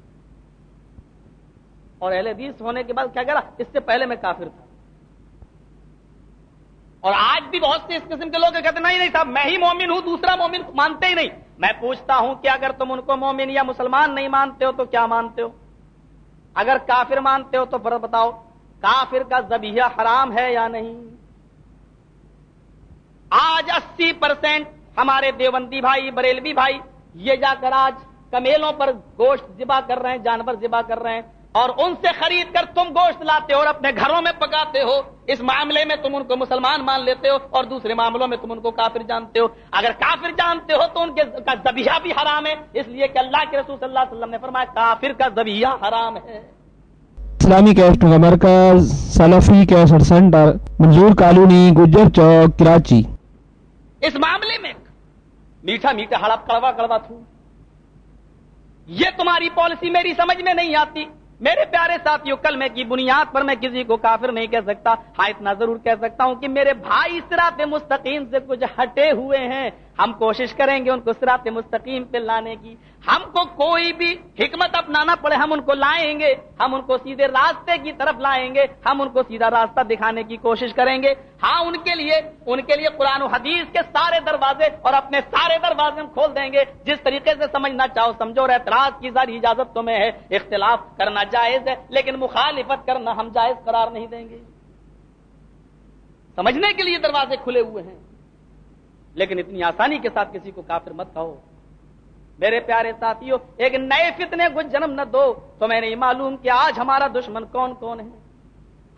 اور اہل حدیث ہونے کے بعد کیا کہہ رہا اس سے پہلے میں کافر تھا۔ اور آج بھی بہت سے اس قسم کے لوگ کہتے نہیں نہیں صاحب، میں ہی مومن ہوں، دوسرا مومن مانتے ہی نہیں۔ میں پوچھتا ہوں کہ اگر تم ان کو مومن یا مسلمان نہیں مانتے ہو تو کیا مانتے ہو؟ اگر کافر مانتے ہو تو فرق بتاؤ، کافر کا زبیہ حرام ہے یا نہیں؟ آج اسی پرسینٹ ہمارے دیوبندی بھائی، بریلوی بھائی، یہ جا کر آج کمیلوں پر گوشت ذبح کر رہے ہیں، جانور ذبح کر رہے ہیں۔ اور ان سے خرید کر تم گوشت لاتے ہو اور اپنے گھروں میں پکاتے ہو اس معاملے میں تم ان کو مسلمان مان لیتے ہو اور دوسرے معاملوں میں تم ان کو کافر جانتے ہو۔ اگر کافر جانتے ہو تو ان کے زبیہ بھی حرام ہے اس لیے کہ اللہ کے رسول صلی اللہ علیہ وسلم نے فرمایا کافر کا زبیہ حرام ہے۔ اسلامی کیسٹ کا مرکز سلفی cassette centre Manzoor Colony Gujjar Chowk Karachi. اس معاملے میں میٹھا میٹھا ہڑپ کڑوا کڑوا تھو۔ یہ تمہاری پالیسی میری سمجھ میں نہیں آتی۔ میرے پیارے ساتھیوں کل میں کی بنیاد پر میں کسی کو کافر نہیں کہہ سکتا ہاں اتنا ضرور کہہ سکتا ہوں کہ میرے بھائی اس طرح پہ مستقیم سے کچھ ہٹے ہوئے ہیں۔ ہم کوشش کریں گے ان کو سرات مستقیم پہ لانے کی۔ ہم کو کوئی بھی حکمت اپنانا پڑے، ہم ان کو لائیں گے، ہم ان کو سیدھے راستے کی طرف لائیں گے، ہم ان کو سیدھا راستہ دکھانے کی کوشش کریں گے۔ ہاں ان کے لیے، ان کے لیے قرآن و حدیث کے سارے دروازے اور اپنے سارے دروازے ہم کھول دیں گے۔ جس طریقے سے سمجھنا چاہو، سمجھو، اور اعتراض کی ساری اجازت تمہیں ہے۔ اختلاف کرنا جائز ہے، لیکن مخالفت کرنا ہم جائز قرار نہیں دیں گے۔ سمجھنے کے لیے دروازے کھلے ہوئے ہیں۔ لیکن اتنی آسانی کے ساتھ کسی کو کافر مت کہو۔ میرے پیارے ساتھیوں، ایک نئے فتنے کو جنم نہ دو تو میں نہیں معلوم کہ آج ہمارا دشمن کون کون ہے۔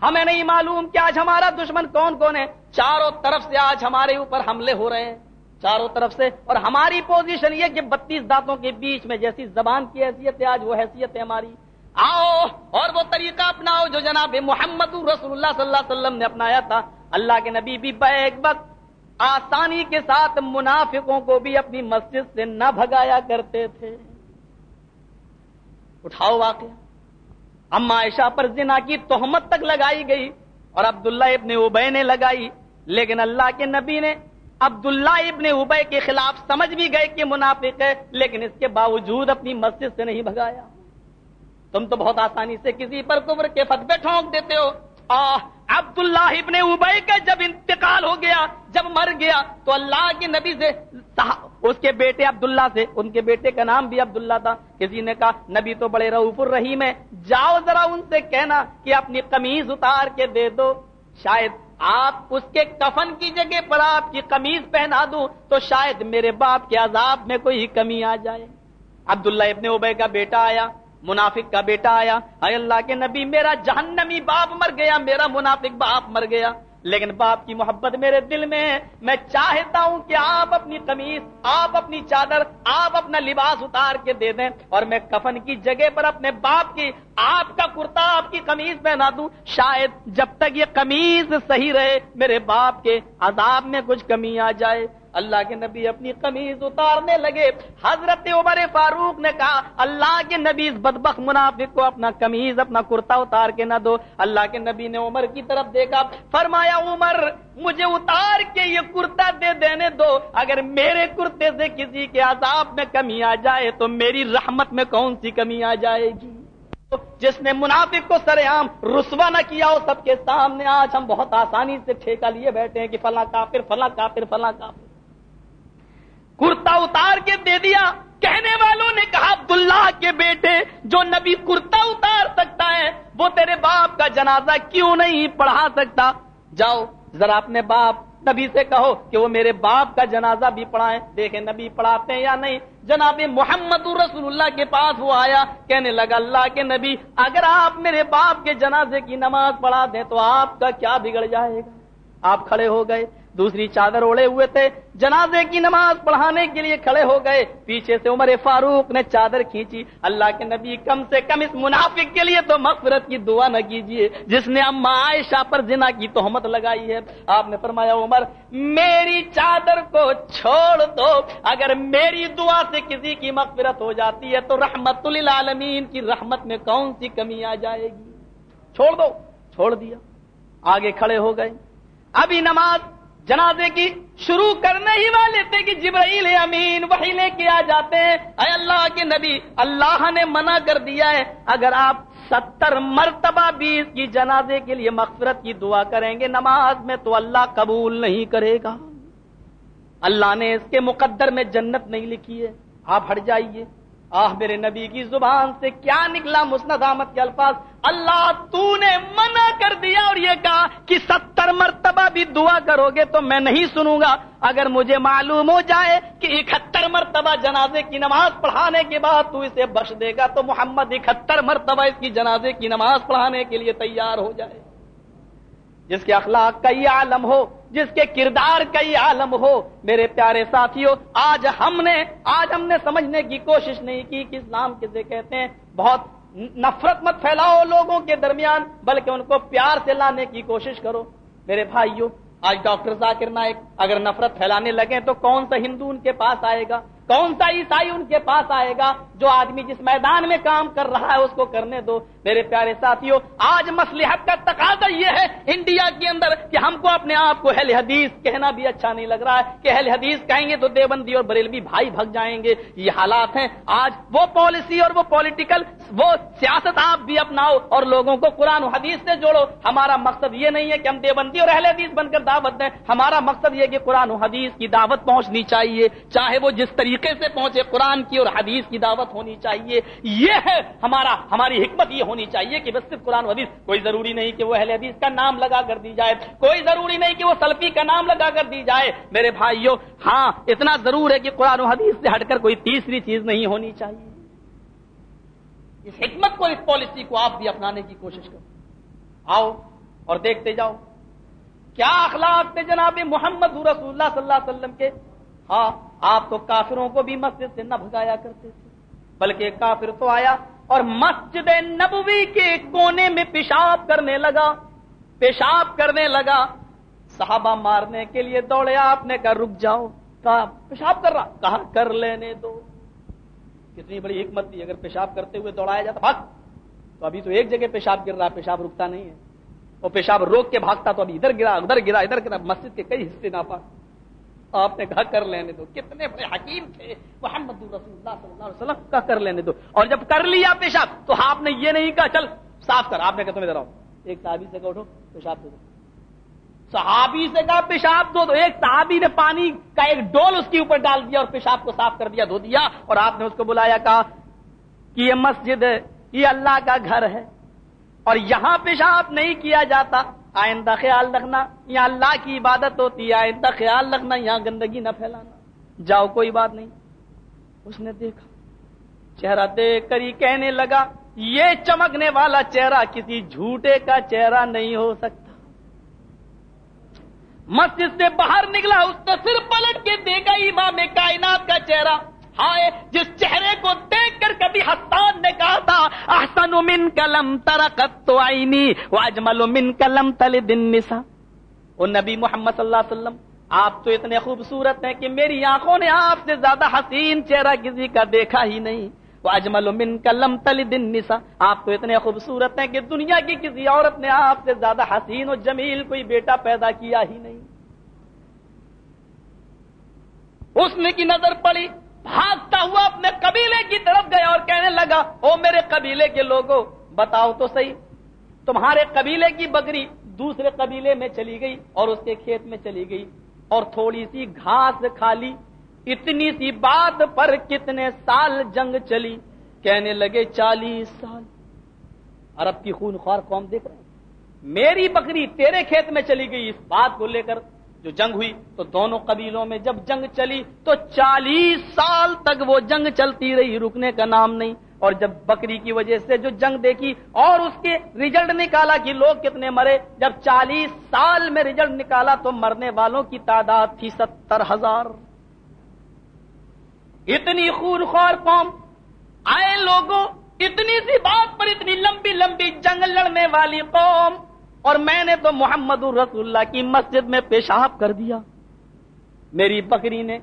ہمیں نہیں معلوم کہ آج ہمارا دشمن کون کون ہے۔ چاروں طرف سے آج ہمارے اوپر حملے ہو رہے ہیں۔ چاروں طرف سے۔ اور ہماری پوزیشن یہ کہ بتیس دانتوں کے بیچ میں جیسی زبان کی حیثیت ہے، آج وہ حیثیت ہے ہماری۔ آؤ، اور وہ طریقہ اپناؤ جو جناب محمد رسول اللہ صلی اللہ علیہ وسلم نے اپنایا تھا۔ اللہ کے نبی بھی بیک وقت آسانی کے ساتھ منافقوں کو بھی اپنی مسجد سے نہ بھگایا کرتے تھے۔ اٹھاؤ واقعہ۔ اما عائشہ پر زنا کی تہمت تک لگائی گئی اور عبداللہ ابن ابے نے لگائی۔ لیکن اللہ کے نبی نے عبداللہ ابن ابے کے خلاف سمجھ بھی گئے کہ منافق ہے، لیکن اس کے باوجود اپنی مسجد سے نہیں بھگایا۔ تم تو بہت آسانی سے کسی پر کبر کے فتبے ٹھونک دیتے ہو۔ عبداللہ ابن ابئی کا جب انتقال ہو گیا، جب مر گیا، تو اللہ کے نبی سے اس کے بیٹے عبداللہ سے، ان کے بیٹے کا نام بھی عبداللہ تھا، کسی نے کہا، نبی تو بڑے رعوف الرحیم ہے جاؤ ذرا ان سے کہنا کہ اپنی قمیض اتار کے دے دو۔ شاید آپ اس کے کفن کی جگہ پر آپ کی قمیض پہنا دوں، تو شاید میرے باپ کے عذاب میں کوئی کمی آ جائے۔ عبداللہ ابن ابے کا بیٹا آیا منافق کا بیٹا آیا۔ اے اللہ کے نبی، میرا جہنمی باپ مر گیا، میرا منافق باپ مر گیا۔ لیکن باپ کی محبت میرے دل میں ہے۔ میں چاہتا ہوں کہ آپ اپنی قمیض آپ اپنی چادر، آپ اپنا لباس اتار کے دے دیں۔ اور میں کفن کی جگہ پر اپنے باپ کی، آپ کا کرتا، آپ کی قمیض پہنا دوں۔ شاید جب تک یہ قمیض صحیح رہے، میرے باپ کے عذاب میں کچھ کمی آ جائے۔ اللہ کے نبی اپنی قمیض اتارنے لگے۔ حضرت عمر فاروق نے کہا، اللہ کے نبی اس بدبخ منافق کو اپنا قمیض، اپنا کرتا اتار کے نہ دو۔ اللہ کے نبی نے عمر کی طرف دیکھا، فرمایا، عمر، مجھے اتار کے یہ کرتا دے دینے دو۔ اگر میرے کرتے سے کسی کے عذاب میں کمی آ جائے، تو میری رحمت میں کون سی کمی آ جائے گی؟ جس نے منافق کو سر عام رسوا نہ کیا ہو سب کے سامنے آج ہم بہت آسانی سے ٹھیکہ لیے بیٹھے ہیں کہ فلاں کافر فلاں کافر فلاں کافر۔ کرتا اتار کے دے دیا۔ کہنے والوں نے کہا، عبداللہ کے بیٹے، جو نبی کرتا اتار سکتا ہے، وہ تیرے باپ کا جنازہ کیوں نہیں پڑھا سکتا؟ جاؤ، ذرا اپنے باپ، نبی سے کہو کہ وہ میرے باپ کا جنازہ بھی پڑھائیں۔ دیکھیں نبی پڑھاتے ہیں یا نہیں۔ جناب محمد رسول اللہ کے پاس وہ آیا، کہنے لگا، اللہ کے نبی، اگر آپ میرے باپ کے جنازے کی نماز پڑھا دیں تو آپ کا کیا بگڑ جائے گا؟ آپ کھڑے ہو گئے۔ دوسری چادر اوڑے ہوئے تھے، جنازے کی نماز پڑھانے کے لیے کھڑے ہو گئے۔ پیچھے سے عمر فاروق نے چادر کھینچی۔ اللہ کے نبی کم سے کم اس منافق کے لیے تو مغفرت کی دعا نہ کیجیے۔ جس نے اما عائشہ پر زنا کی تہمت لگائی ہے۔ آپ نے فرمایا، عمر، میری چادر کو چھوڑ دو۔ اگر میری دعا سے کسی کی مغفرت ہو جاتی ہے تو رحمت للعالمین کی رحمت میں کون سی کمی آ جائے گی؟ چھوڑ دو، چھوڑ دیا۔ آگے کھڑے ہو گئے۔ ابھی نماز جنازے کی شروع کرنے ہی والے تھے کہ جبرائیل امین وہی لے کے آ جاتے ہیں۔ اے اللہ کے نبی، اللہ نے منع کر دیا ہے۔ اگر آپ ستر مرتبہ بھی اس کی جنازے کے لیے مغفرت کی دعا کریں گے نماز میں تو اللہ قبول نہیں کرے گا۔ اللہ نے اس کے مقدر میں جنت نہیں لکھی ہے۔ آپ ہٹ جائیے۔ آہ میرے نبی کی زبان سے کیا نکلا مسند احمد کے الفاظ؟ اللہ تو نے منع کر دیا اور یہ کہا کہ ستر مرتبہ بھی دعا کرو گے تو میں نہیں سنوں گا۔ اگر مجھے معلوم ہو جائے کہ اکہتر مرتبہ جنازے کی نماز پڑھانے کے بعد تو اسے بخش دے گا تو محمد اکہتر مرتبہ اس کی جنازے کی نماز پڑھانے کے لیے تیار ہو جائے۔ جس کے اخلاق کا یہ عالم ہو، جس کے کردار کا یہ عالم ہو، میرے پیارے ساتھیوں آج ہم نے، آج ہم نے سمجھنے کی کوشش نہیں کی کہ اسلام کسے کہتے ہیں، بہت نفرت مت پھیلاؤ لوگوں کے درمیان، بلکہ ان کو پیار سے لانے کی کوشش کرو۔ میرے بھائیوں آج ڈاکٹر ذاکر نائک اگر نفرت پھیلانے لگے تو کون سا ہندو ان کے پاس آئے گا؟ کون سا عیسائی ان کے پاس آئے گا جو آدمی جس میدان میں کام کر رہا ہے اس کو کرنے دو؟ میرے پیارے ساتھیوں آج مسلحت کا تقاضا یہ ہے انڈیا کے اندر کہ ہم کو اپنے آپ کو اہل حدیث کہنا بھی اچھا نہیں لگ رہا ہے کہ اہل حدیث کہیں گے تو دیوبندی اور بریلوی بھائی بھگ جائیں گے۔ یہ حالات ہیں۔ آج وہ پالیسی اور وہ پولیٹیکل وہ سیاست آپ بھی اپناؤ اور لوگوں کو قرآن و حدیث سے جوڑو۔ ہمارا مقصد یہ نہیں ہے کہ ہم دیوبندی اور اہل حدیث بن کر دعوت دیں۔ ہمارا مقصد یہ کہ قرآن و حدیث کی دعوت پہنچنی چاہیے، چاہے وہ جس طریقے طریقے سے پہنچے، قرآن کی اور حدیث کی دعوت ہونی چاہیے۔ یہ ہے ہمارا، ہماری حکمت یہ ہونی چاہیے کہ بس صرف قرآن و حدیث، کوئی ضروری نہیں کہ وہ اہل حدیث کا نام لگا کر دی جائے۔ کوئی ضروری نہیں کہ وہ سلفی کا نام لگا کر دی جائے۔ میرے بھائیوں ہاں اتنا ضرور ہے کہ قرآن و حدیث سے ہٹ کر کوئی تیسری چیز نہیں ہونی چاہیے۔ اس حکمت کو، اس پالیسی کو آپ بھی اپنانے کی کوشش کرو۔ آؤ اور دیکھتے جاؤ۔ کیا اخلاق تھے جناب محمد رسول اللہ صلی اللہ علیہ وسلم کے؟ ہاں آپ تو کافروں کو بھی مسجد سے نہ بھگایا کرتے تھے، بلکہ کافر تو آیا اور مسجد نبوی کے کونے میں پیشاب کرنے لگا، پیشاب کرنے لگا۔ صحابہ مارنے کے لیے دوڑے، آپ نے کہا، رک جاؤ۔ کہا، پیشاب کر رہا۔ کہا، کر لینے دو۔ کتنی بڑی حکمت تھی، اگر پیشاب کرتے ہوئے دوڑایا جاتا، بھاگ۔ تو ابھی تو ایک جگہ پیشاب گر رہا، پیشاب رکتا نہیں ہے۔ وہ پیشاب روک کے بھاگتا تو ابھی ادھر گرا ادھر گرا ادھر گرا، مسجد کے کئی حصے نہ پا آپ نے کہا کر لینے دو۔ کتنے بڑے حکیم تھے۔ محمد رسول اللہ صلی اللہ علیہ وسلم کا کر لینے دو۔ اور جب کر لیا پیشاب تو آپ نے یہ نہیں کہا، چل صاف کر۔ آپ نے کہا تمہیں ادھر ایک صحابی سے کہا، اٹھو، پیشاب دے دو۔ صحابی سے کہا، پیشاب دو تو۔ ایک صحابی نے پانی کا ایک ڈول اس کے اوپر ڈال دیا اور پیشاب کو صاف کر دیا، دھو دیا اور آپ نے اس کو بلایا، کہا کہ یہ مسجد ہے، یہ اللہ کا گھر ہے اور یہاں پیشاب نہیں کیا جاتا۔ آئندہ خیال رکھنا، یہاں اللہ کی عبادت ہوتی ہے، آئندہ خیال رکھنا، یہاں گندگی نہ پھیلانا۔ جاؤ، کوئی بات نہیں۔ اس نے دیکھا۔ چہرہ دیکھ کر ہی کہنے لگا، یہ چمکنے والا چہرہ کسی جھوٹے کا چہرہ نہیں ہو سکتا۔ مسجد سے باہر نکلا، اس نے صرف پلٹ کے دیکھا، امام کائنات کا چہرہ۔ ہائے جس چہرے کو دیکھ کر کبھی حسان نے کہا تھا، احسن من کلم ترقت تو آئینی واجمل من کلم تل دن نسا وہ نبی محمد صلی اللہ علیہ وسلم، آپ تو اتنے خوبصورت ہیں کہ میری آنکھوں نے آپ سے زیادہ حسین چہرہ کسی کا دیکھا ہی نہیں۔ وہ اجمل من کلم تلی دن نسا آپ تو اتنے خوبصورت ہیں کہ دنیا کی کسی عورت نے آپ سے زیادہ حسین و جمیل کوئی بیٹا پیدا کیا ہی نہیں۔ اس نے کی نظر پڑی۔ بھاگتا ہوا اپنے قبیلے کی طرف گیا اور کہنے لگا، او میرے قبیلے کے لوگوں بتاؤ تو صحیح، تمہارے قبیلے کی بکری دوسرے قبیلے میں چلی گئی اور اس کے کھیت میں چلی گئی اور تھوڑی سی گھاس کھا لی۔ اتنی سی بات پر کتنے سال جنگ چلی۔ کہنے لگے، چالیس سال۔ عرب کی خون خوار قوم دیکھ رہے ہیں، میری بکری تیرے کھیت میں چلی گئی، اس بات کو لے کر جو جنگ ہوئی تو دونوں قبیلوں میں جب جنگ چلی تو چالیس سال تک وہ جنگ چلتی رہی، رکنے کا نام نہیں۔ اور جب بکری کی وجہ سے جو جنگ دیکھی اور اس کے ریزلٹ نکالا کہ لوگ کتنے مرے، جب چالیس سال میں ریزلٹ نکالا تو مرنے والوں کی تعداد تھی ستر ہزار۔ اتنی خون خور قوم، آئے لوگوں، اتنی سی بات پر اتنی لمبی لمبی جنگ لڑنے والی قوم اور میں نے تو محمد الرسول اللہ کی مسجد میں پیشاب کر دیا۔ میری بکری نے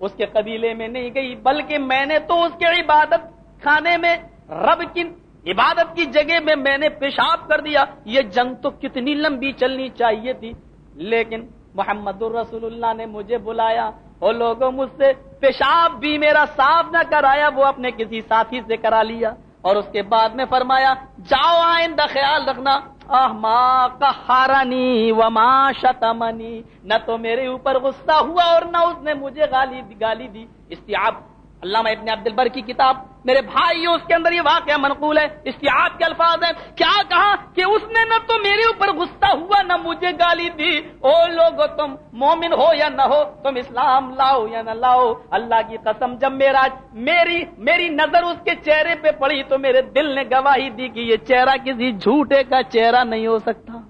اس کے قبیلے میں نہیں گئی، بلکہ میں نے تو اس کے عبادت کھانے میں، رب کی عبادت کی جگہ میں میں نے پیشاب کر دیا۔ یہ جنگ تو کتنی لمبی چلنی چاہیے تھی، لیکن محمد الرسول اللہ نے مجھے بلایا وہ لوگوں مجھ سے، پیشاب بھی میرا صاف نہ کرایا، وہ اپنے کسی ساتھی سے کرا لیا۔ اور اس کے بعد میں فرمایا، جاؤ آئندہ خیال رکھنا احما کہارانی وما و شتمنی، نہ تو میرے اوپر غصہ ہوا اور نہ اس نے مجھے گالی دی گالی دی استیاب علامہ ابن عبد البر کی کتاب، میرے بھائی اس کے اندر یہ واقعہ منقول ہے استیاب کے الفاظ ہیں۔ کیا کہا کہ اس نے نہ تو میرے اوپر غصہ ہوا، نہ مجھے گالی دی؟ او لوگ تم مومن ہو یا نہ ہو؟ تم اسلام لاؤ یا نہ لاؤ؟ اللہ کی قسم، جب میرا، میری میری نظر اس کے چہرے پہ پڑی تو میرے دل نے گواہی دی کہ یہ چہرہ کسی جھوٹے کا چہرہ نہیں ہو سکتا۔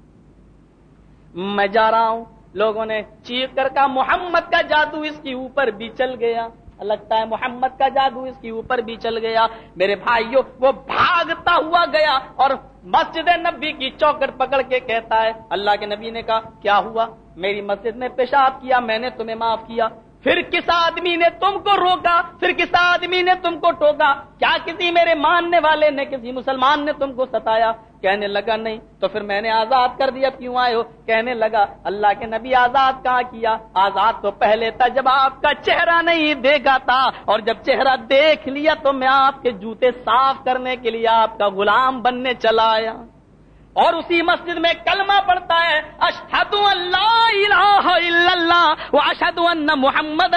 میں جا رہا ہوں، لوگوں نے چیخ کر کہا، محمد کا جادو اس کے اوپر بھی چل گیا۔ لگتا ہے محمد کا جادو اس کے اوپر بھی چل گیا۔ میرے بھائیوں وہ بھاگتا ہوا گیا اور مسجد نبی کی چوکٹ پکڑ کے کہتا ہے، اللہ کے نبی نے کہا، کیا ہوا؟ میری مسجد میں پیشاب کیا، میں نے تمہیں معاف کیا۔ پھر کس آدمی نے تم کو روکا؟ پھر کس آدمی نے تم کو ٹوکا؟ کیا کسی میرے ماننے والے نے، کسی مسلمان نے تم کو ستایا؟ کہنے لگا، نہیں. تو پھر میں نے آزاد کر دیا، کیوں آئے ہو؟ کہنے لگا، اللہ کے نبی آزاد کہاں کیا؟ آزاد تو پہلے تھا جب آپ کا چہرہ نہیں دیکھا تھا، اور جب چہرہ دیکھ لیا تو میں آپ کے جوتے صاف کرنے کے لیے آپ کا غلام بننے چلا آیا۔ اور اسی مسجد میں کلمہ پڑتا ہے اشہد اللہ اللہ اشد ان محمد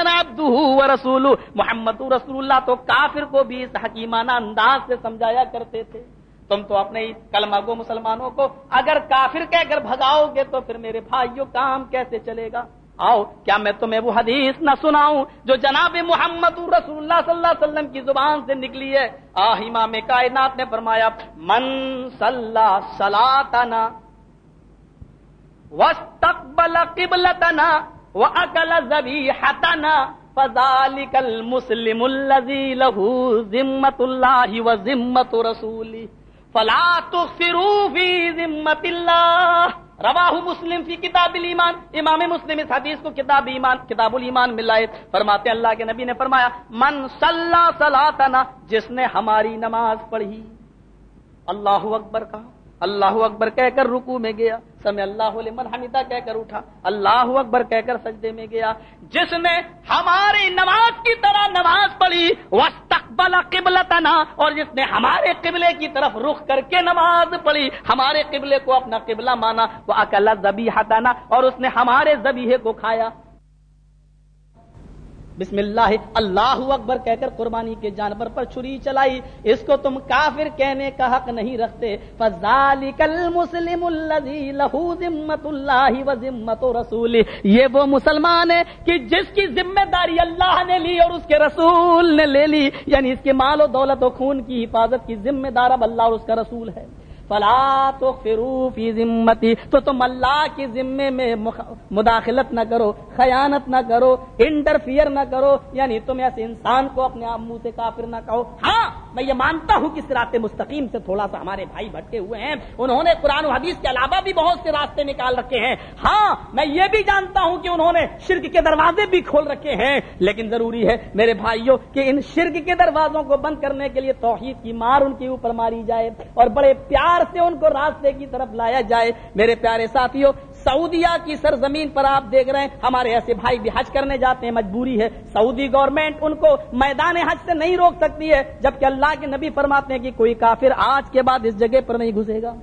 رسول محمد رسول اللہ تو کافر کو بھی اس حکیمانہ انداز سے سمجھایا کرتے تھے۔ تم تو اپنے کلمہ گو مسلمانوں کو، اگر کافر کہہ کر بھگاؤ گے تو پھر میرے بھائیوں کام کیسے چلے گا؟ آؤ، کیا میں تمہیں وہ حدیث نہ سناؤں جو جناب محمد رسول اللہ صلی اللہ علیہ وسلم کی زبان سے نکلی ہے؟ آہ، امام کائنات نے فرمایا، من صلی سلاتنا وستقبل قبلتنا واکل ذبیحتنا فذلك المسلم الذي له ذمة الله وذمة رسوله. فلا تغفروا فی ذمت اللہ رواہ مسلم فی کتاب الایمان. امام مسلم اس حدیث کو کتاب ایمان، کتاب الایمان ملائے فرماتے اللہ کے نبی نے فرمایا، من صلی صلاتنا، جس نے ہماری نماز پڑھی. اللہ اکبر کہا، اللہ اکبر کہہ کر رکو میں گیا سمے اللہ لمن حمیدہ کہہ کر اٹھا۔ اللہ اکبر کہہ کر سجدے میں گیا۔ جس نے ہماری نماز کی طرح نماز پڑھی وسطبل قبلتنا، اور جس نے ہمارے قبلے کی طرف رخ کر کے نماز پڑھی، ہمارے قبلے کو اپنا قبلہ مانا۔ وہ اکلا زبی اور اس نے ہمارے زبیحے کو کھایا۔ بسم اللہ اللہ اکبر کہہ کر قربانی کے جانور پر چھری چلائی۔ اس کو تم کافر کہنے کا حق نہیں رکھتے۔ مسلم اللہ و ذمت رسول۔ یہ وہ مسلمان ہے کہ جس کی ذمہ داری اللہ نے لی اور اس کے رسول نے لے لی۔ یعنی اس کے مال و دولت و خون کی حفاظت کی ذمہ دار اب اللہ اور اس کا رسول ہے۔ فلا تو فروفی ذمتی تو تم اللہ کی ذمے میں مداخلت نہ کرو، خیانت نہ کرو انٹرفیئر نہ کرو یعنی تم ایسے انسان کو اپنے آپ منہ سے کافر نہ کہو۔ ہاں میں یہ مانتا ہوں کہ راستے مستقیم سے تھوڑا سا ہمارے بھائی بھٹکے ہوئے ہیں۔ انہوں نے قرآن و حدیث کے علاوہ بھی بہت سے راستے نکال رکھے ہیں۔ ہاں میں یہ بھی جانتا ہوں کہ انہوں نے شرک کے دروازے بھی کھول رکھے ہیں۔ لیکن ضروری ہے میرے بھائیوں کہ ان شرک کے دروازوں کو بند کرنے کے لیے توحید کی مار ان کے اوپر ماری جائے اور بڑے پیار سے ان کو راستے کی طرف لایا جائے۔ میرے پیارے ساتھیوں سعودیہ کی سرزمین پر آپ دیکھ رہے ہیں، ہمارے ایسے بھائی بھی حج کرنے جاتے ہیں، مجبوری ہے۔ سعودی گورنمنٹ ان کو میدان حج سے نہیں روک سکتی ہے، جبکہ اللہ کے نبی فرماتے ہیں کہ کوئی کافر آج کے بعد اس جگہ پر نہیں گھسے گا۔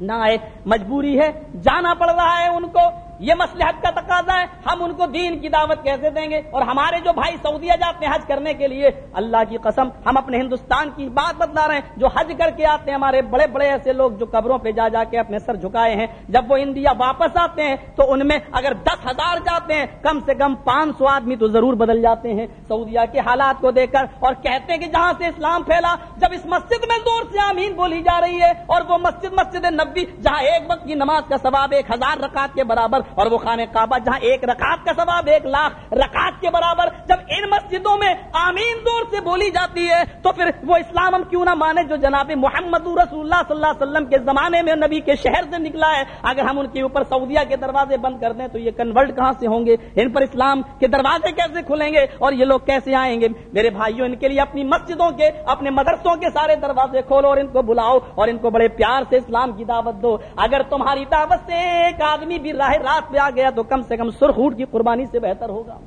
نہ آئے، مجبوری ہے، جانا پڑ رہا ہے ان کو۔ یہ مسلحت کا تقاضا ہے، ہم ان کو دین کی دعوت کیسے دیں گے؟ اور ہمارے جو بھائی سعودیہ جاتے ہیں حج کرنے کے لیے، اللہ کی قسم، ہم اپنے ہندوستان کی بات بتلا رہے ہیں، جو حج کر کے آتے ہیں، ہمارے بڑے بڑے ایسے لوگ جو قبروں پہ جا جا کے اپنے سر جھکائے ہیں، جب وہ انڈیا واپس آتے ہیں، تو ان میں اگر دس ہزار جاتے ہیں، کم سے کم پانچ سو آدمی تو ضرور بدل جاتے ہیں سعودیہ کے حالات کو دیکھ کر، اور کہتے ہیں کہ جہاں سے اسلام پھیلا، جب اس مسجد میں زور سے آمین بولی جا رہی ہے، اور وہ مسجد مسجد نبی جہاں ایک وقت کی نماز کا ثواب ایک ہزار رکعت کے برابر اور وہ خانے کعبہ جہاں ایک رکعت کا ثواب، ایک لاکھ رکعت کے برابر جب ان مسجدوں میں آمین دور سے بولی جاتی ہے، تو پھر وہ اسلام ہم کیوں نہ مانے جو جناب محمد رسول اللہ صلی اللہ علیہ وسلم کے زمانے میں نبی کے شہر سے نکلا ہے۔ اگر ہم ان کے اوپر سعودیہ کے دروازے بند کر دیں تو یہ کنورٹ کہاں سے ہوں گے؟ ان پر اسلام کے دروازے کیسے کھلیں گے؟ اور یہ لوگ کیسے آئیں گے؟ میرے بھائیوں، ان کے لیے اپنی مسجدوں کے، اپنے مدرسوں کے سارے دروازے کھولو اور ان کو بلاؤ اور ان کو بڑے پیار سے اسلام کی دعوت دو۔ اگر تمہاری دعوت سے ایک آدمی بھی راہ راہ رات پہ آ گیا تو کم سے کم سرخوٹ کی قربانی سے بہتر ہوگا۔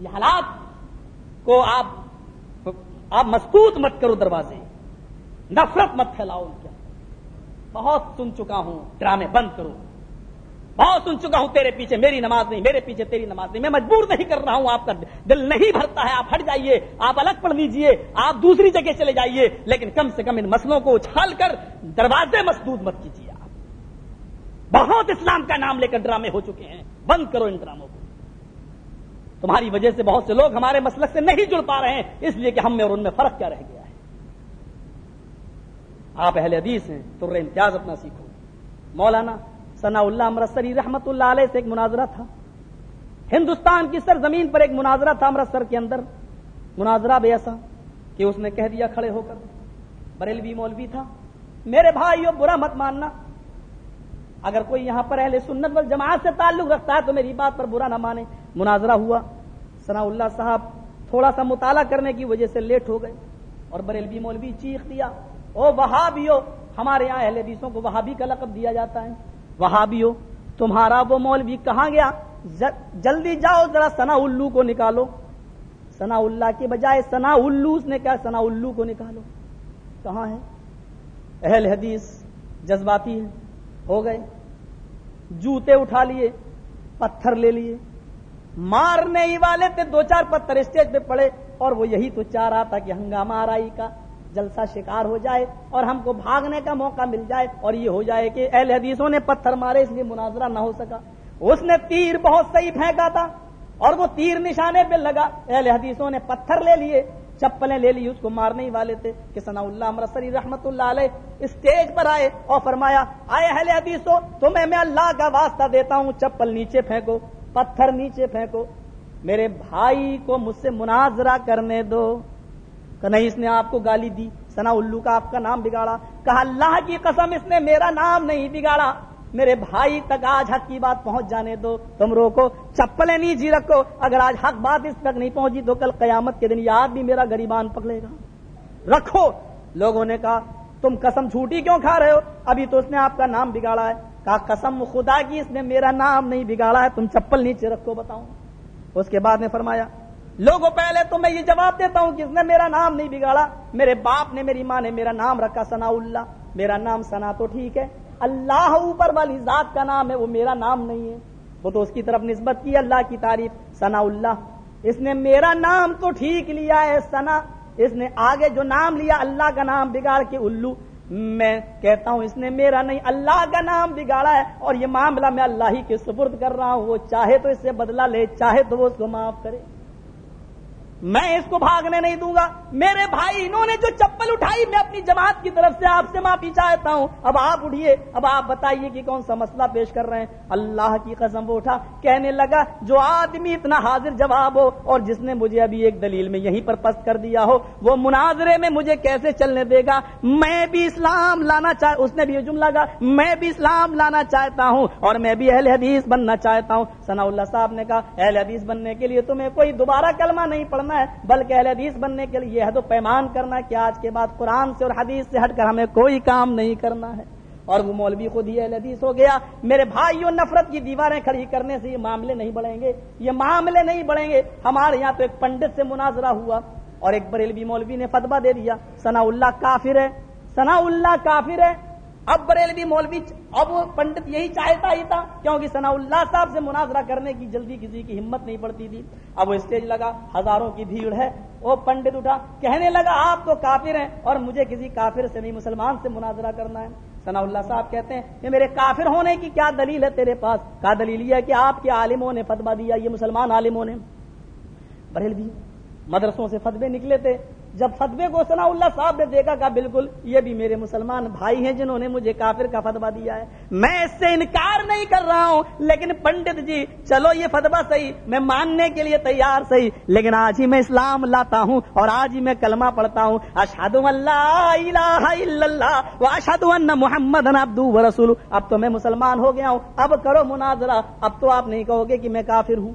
یہ حالات کو آپ آپ مضبوط مت کرو دروازے۔ نفرت مت پھیلاؤ ان کے بہت سن چکا ہوں، ڈرامے بند کرو۔ بہت سن چکا ہوں، تیرے پیچھے میری نماز نہیں، میرے پیچھے تیری نماز نہیں۔ میں مجبور نہیں کر رہا ہوں، آپ کا دل نہیں بھرتا ہے۔ آپ ہٹ جائیے، آپ الگ پڑھ لیجیے، آپ دوسری جگہ چلے جائیے۔ لیکن کم سے کم ان مسلوں کو اچھال کر دروازے مسدود مت کیجیے بہت اسلام کا نام لے کر ڈرامے ہو چکے ہیں۔ بند کرو ان ڈراموں کو۔ تمہاری وجہ سے بہت سے لوگ ہمارے مسلک سے نہیں جڑ پا رہے ہیں، اس لیے کہ ہم میں اور ان میں فرق کیا رہ گیا ہے۔ آپ اہل حدیث ہیں تو امتیاز اپنا سیکھو۔ مولانا ثنا اللہ امرتسری رحمت اللہ علیہ سے ایک مناظرہ تھا۔ ہندوستان کی سر زمین پر ایک مناظرہ تھا امرتسر کے اندر۔ مناظرہ بھی ایسا کہ اس نے کہہ دیا کھڑے ہو کر۔ بریلوی مولوی تھا۔ میرے بھائی برا مت ماننا۔ اگر کوئی یہاں پر اہل سنت وال جماعت سے تعلق رکھتا ہے تو میری بات پر برا نہ مانے۔ مناظرہ ہوا۔ ثنا اللہ صاحب، تھوڑا سا مطالعہ کرنے کی وجہ سے لیٹ ہو گئے اور بریلوی مولوی چیخ دیا۔ او وہابیو، ہمارے یہاں اہل حدیثوں کو وہابی کا لقب دیا جاتا ہے۔ وہابیو، تمہارا وہ مولوی کہاں گیا؟ جلدی جاؤ، ذرا سنا الو کو نکالو۔ سنا اللہ کے بجائے سنا الو اس نے کہا سنا الو کو نکالو۔ کہاں ہے؟ اہل حدیث جذباتی ہے ہو گئے جوتے اٹھا لیے، پتھر لے لیے۔ مارنے ہی والے تھے، دو چار پتھر اسٹیج پہ پڑے اور وہ یہی تو چاہ رہا تھا کہ ہنگامہ آرائی کا جلسہ شکار ہو جائے اور ہم کو بھاگنے کا موقع مل جائے اور یہ ہو جائے کہ اہل حدیثوں نے پتھر مارے، اس لیے مناظرہ نہ ہو سکا۔ اس نے تیر بہت صحیح پھینکا تھا اور وہ تیر نشانے پہ لگا۔ اہل حدیثوں نے پتھر لے لیے۔ چپلیں لے لی، اس کو مارنے ہی والے تھے کہ ثنا اللہ امرسری رحمت اللہ علیہ اسٹیج پر آئے اور فرمایا، آئے اہل حدیثو تمہیں میں اللہ کا واسطہ دیتا ہوں، چپل نیچے پھینکو، پتھر نیچے پھینکو، میرے بھائی کو مجھ سے مناظرہ کرنے دو۔ کہ نہیں، اس نے آپ کو گالی دی سنا الو کا آپ کا نام بگاڑا۔ کہا، اللہ کی قسم، اس نے میرا نام نہیں بگاڑا۔ میرے بھائی تک آج حق کی بات پہنچ جانے دو۔ تم روکو، چپلیں نہیں جی رکھو۔ اگر آج حق بات اس تک نہیں پہنچی تو کل قیامت کے دن یاد بھی میرا گریبان پکڑے گا۔ رکھو۔ لوگوں نے کہا، تم قسم چھوٹی کیوں کھا رہے ہو؟ ابھی تو اس نے آپ کا نام بگاڑا ہے۔ کہا، قسم خدا کی، اس نے میرا نام نہیں بگاڑا ہے۔ تم چپل نیچے رکھو، بتاؤں۔ اس کے بعد نے فرمایا، لوگوں پہلے تو میں یہ جواب دیتا ہوں کہ اس نے میرا نام نہیں بگاڑا۔ میرے باپ نے، میری ماں نے میرا نام رکھا سنا اللہ میرا نام سنا تو ٹھیک ہے۔ اللہ اوپر والی ذات کا نام ہے، وہ میرا نام نہیں ہے۔ وہ تو اس کی طرف نسبت کی اللہ کی تعریف ثنا اللہ۔ اس نے میرا نام تو ٹھیک لیا ہے سنا اس نے آگے جو نام لیا، اللہ کا نام بگاڑ کے الو۔ میں کہتا ہوں، اس نے میرا نہیں، اللہ کا نام بگاڑا ہے۔ اور یہ معاملہ میں اللہ ہی کے سپرد کر رہا ہوں۔ وہ چاہے تو اس سے بدلہ لے، چاہے تو وہ اس کو معاف کرے۔ میں اس کو بھاگنے نہیں دوں گا۔ میرے بھائی، انہوں نے جو چپل اٹھائی، میں اپنی جماعت کی طرف سے آپ سے معافی چاہتا ہوں۔ اب آپ اٹھیے، اب آپ بتائیے کہ کون سا مسئلہ پیش کر رہے ہیں۔ اللہ کی قسم وہ اٹھا، کہنے لگا، جو آدمی اتنا حاضر جواب ہو اور جس نے مجھے ابھی ایک دلیل میں یہیں پر پست کر دیا ہو، وہ مناظرے میں مجھے کیسے چلنے دے گا؟ میں بھی اسلام لانا چاہ، اس نے بھی یہ جملہ کہا، میں بھی اسلام لانا چاہتا ہوں اور میں بھی اہل حدیث بننا چاہتا ہوں۔ ثناء اللہ صاحب نے کہا، اہل حدیث بننے کے لیے تمہیں کوئی دوبارہ کلمہ نہیں پڑھنا کرنا ہے، بلکہ اہل حدیث بننے کے لیے یہ تو پیمان کرنا ہے کہ آج کے بعد قرآن سے اور حدیث سے ہٹ کر ہمیں کوئی کام نہیں کرنا ہے۔ اور وہ مولوی خود ہی اہل حدیث ہو گیا۔ میرے بھائیوں، نفرت کی دیواریں کھڑی کرنے سے یہ معاملے نہیں بڑھیں گے۔ یہ معاملے نہیں بڑھیں گے۔ ہمارے یہاں تو ایک پنڈت سے مناظرہ ہوا اور ایک بریلوی مولوی نے فتبہ دے دیا ثنا اللہ کافر ہے۔ ثنا اللہ کافر ہے۔ اب بریلوی مولوی اب پنڈت یہی چاہتا ہی تھا، کیونکہ ثنا اللہ صاحب سے مناظرہ کرنے کی جلدی کسی کی ہمت نہیں پڑتی تھی۔ اب وہ اسٹیج لگا، ہزاروں کی بھیڑ ہے۔ وہ پنڈت اٹھا، کہنے لگا، آپ تو کافر ہیں اور مجھے کسی کافر سے نہیں، مسلمان سے مناظرہ کرنا ہے۔ ثنا اللہ صاحب کہتے ہیں کہ میرے کافر ہونے کی کیا دلیل ہے تیرے پاس؟ کیا دلیل یہ ہے کہ آپ کے عالموں نے فتوا دیا، یہ مسلمان عالموں نے؟ بریلوی مدرسوں سے فتوے نکلے تھے۔ جب فتوے کو سنا اللہ صاحب نے دیکھا کہ بالکل یہ بھی میرے مسلمان بھائی ہیں جنہوں نے مجھے کافر کا فتوا دیا ہے۔ میں اس سے انکار نہیں کر رہا ہوں، لیکن پنڈت جی چلو یہ فتوا صحیح، میں ماننے کے لیے تیار صحیح، لیکن آج ہی میں اسلام لاتا ہوں اور آج ہی میں کلمہ پڑھتا ہوں۔ اشہد اللہ الہ الا اللہ محمد عبدہ و رسول اب تو میں مسلمان ہو گیا ہوں۔ اب کرو مناظرہ۔ اب تو آپ نہیں کہو گے کہ میں کافر ہوں۔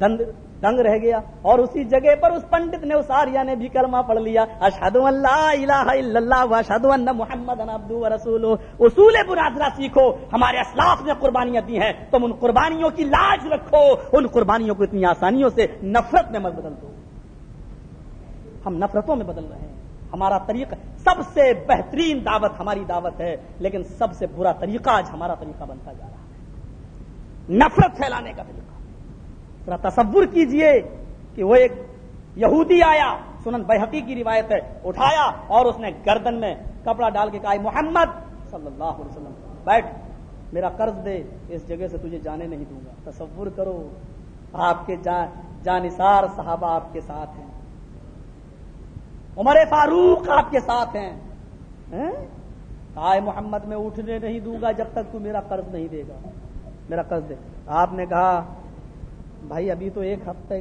دند دنگ رہ گیا اور اسی جگہ پر اس پنڈت نے اس آریا نے بھی کلمہ پڑھ لیا اشہد اللہ الہ الا اللہ ان محمد و رسول اصول برادرہ سیکھو، ہمارے اسلاف نے قربانیاں دی ہیں، تم ان قربانیوں کی لاج رکھو، ان قربانیوں کو اتنی آسانیوں سے نفرت میں مت بدل دو۔ ہم نفرتوں میں بدل رہے ہیں۔ ہمارا طریقہ، سب سے بہترین دعوت ہماری دعوت ہے، لیکن سب سے برا طریقہ آج ہمارا طریقہ بنتا جا رہا ہے۔ نفرت پھیلانے کا طریقہ۔ ذرا تصور کیجیے کہ وہ ایک یہودی آیا، سنن بحقی کی روایت ہے، اٹھایا اور اس نے گردن میں کپڑا ڈال کے کہا محمد! صلی اللہ علیہ وسلم، بیٹھ، میرا قرض دے، اس جگہ سے تجھے جانے نہیں دوں گا۔ تصور کرو، آپ کے جانسار صحابہ آپ کے ساتھ ہیں۔ عمر فاروق آپ کے ساتھ ہیں۔ آئے محمد، میں اٹھنے نہیں دوں گا جب تک تو میرا قرض نہیں دے گا۔ میرا قرض دے۔ آپ نے کہا بھائی ابھی تو ایک ہفتہ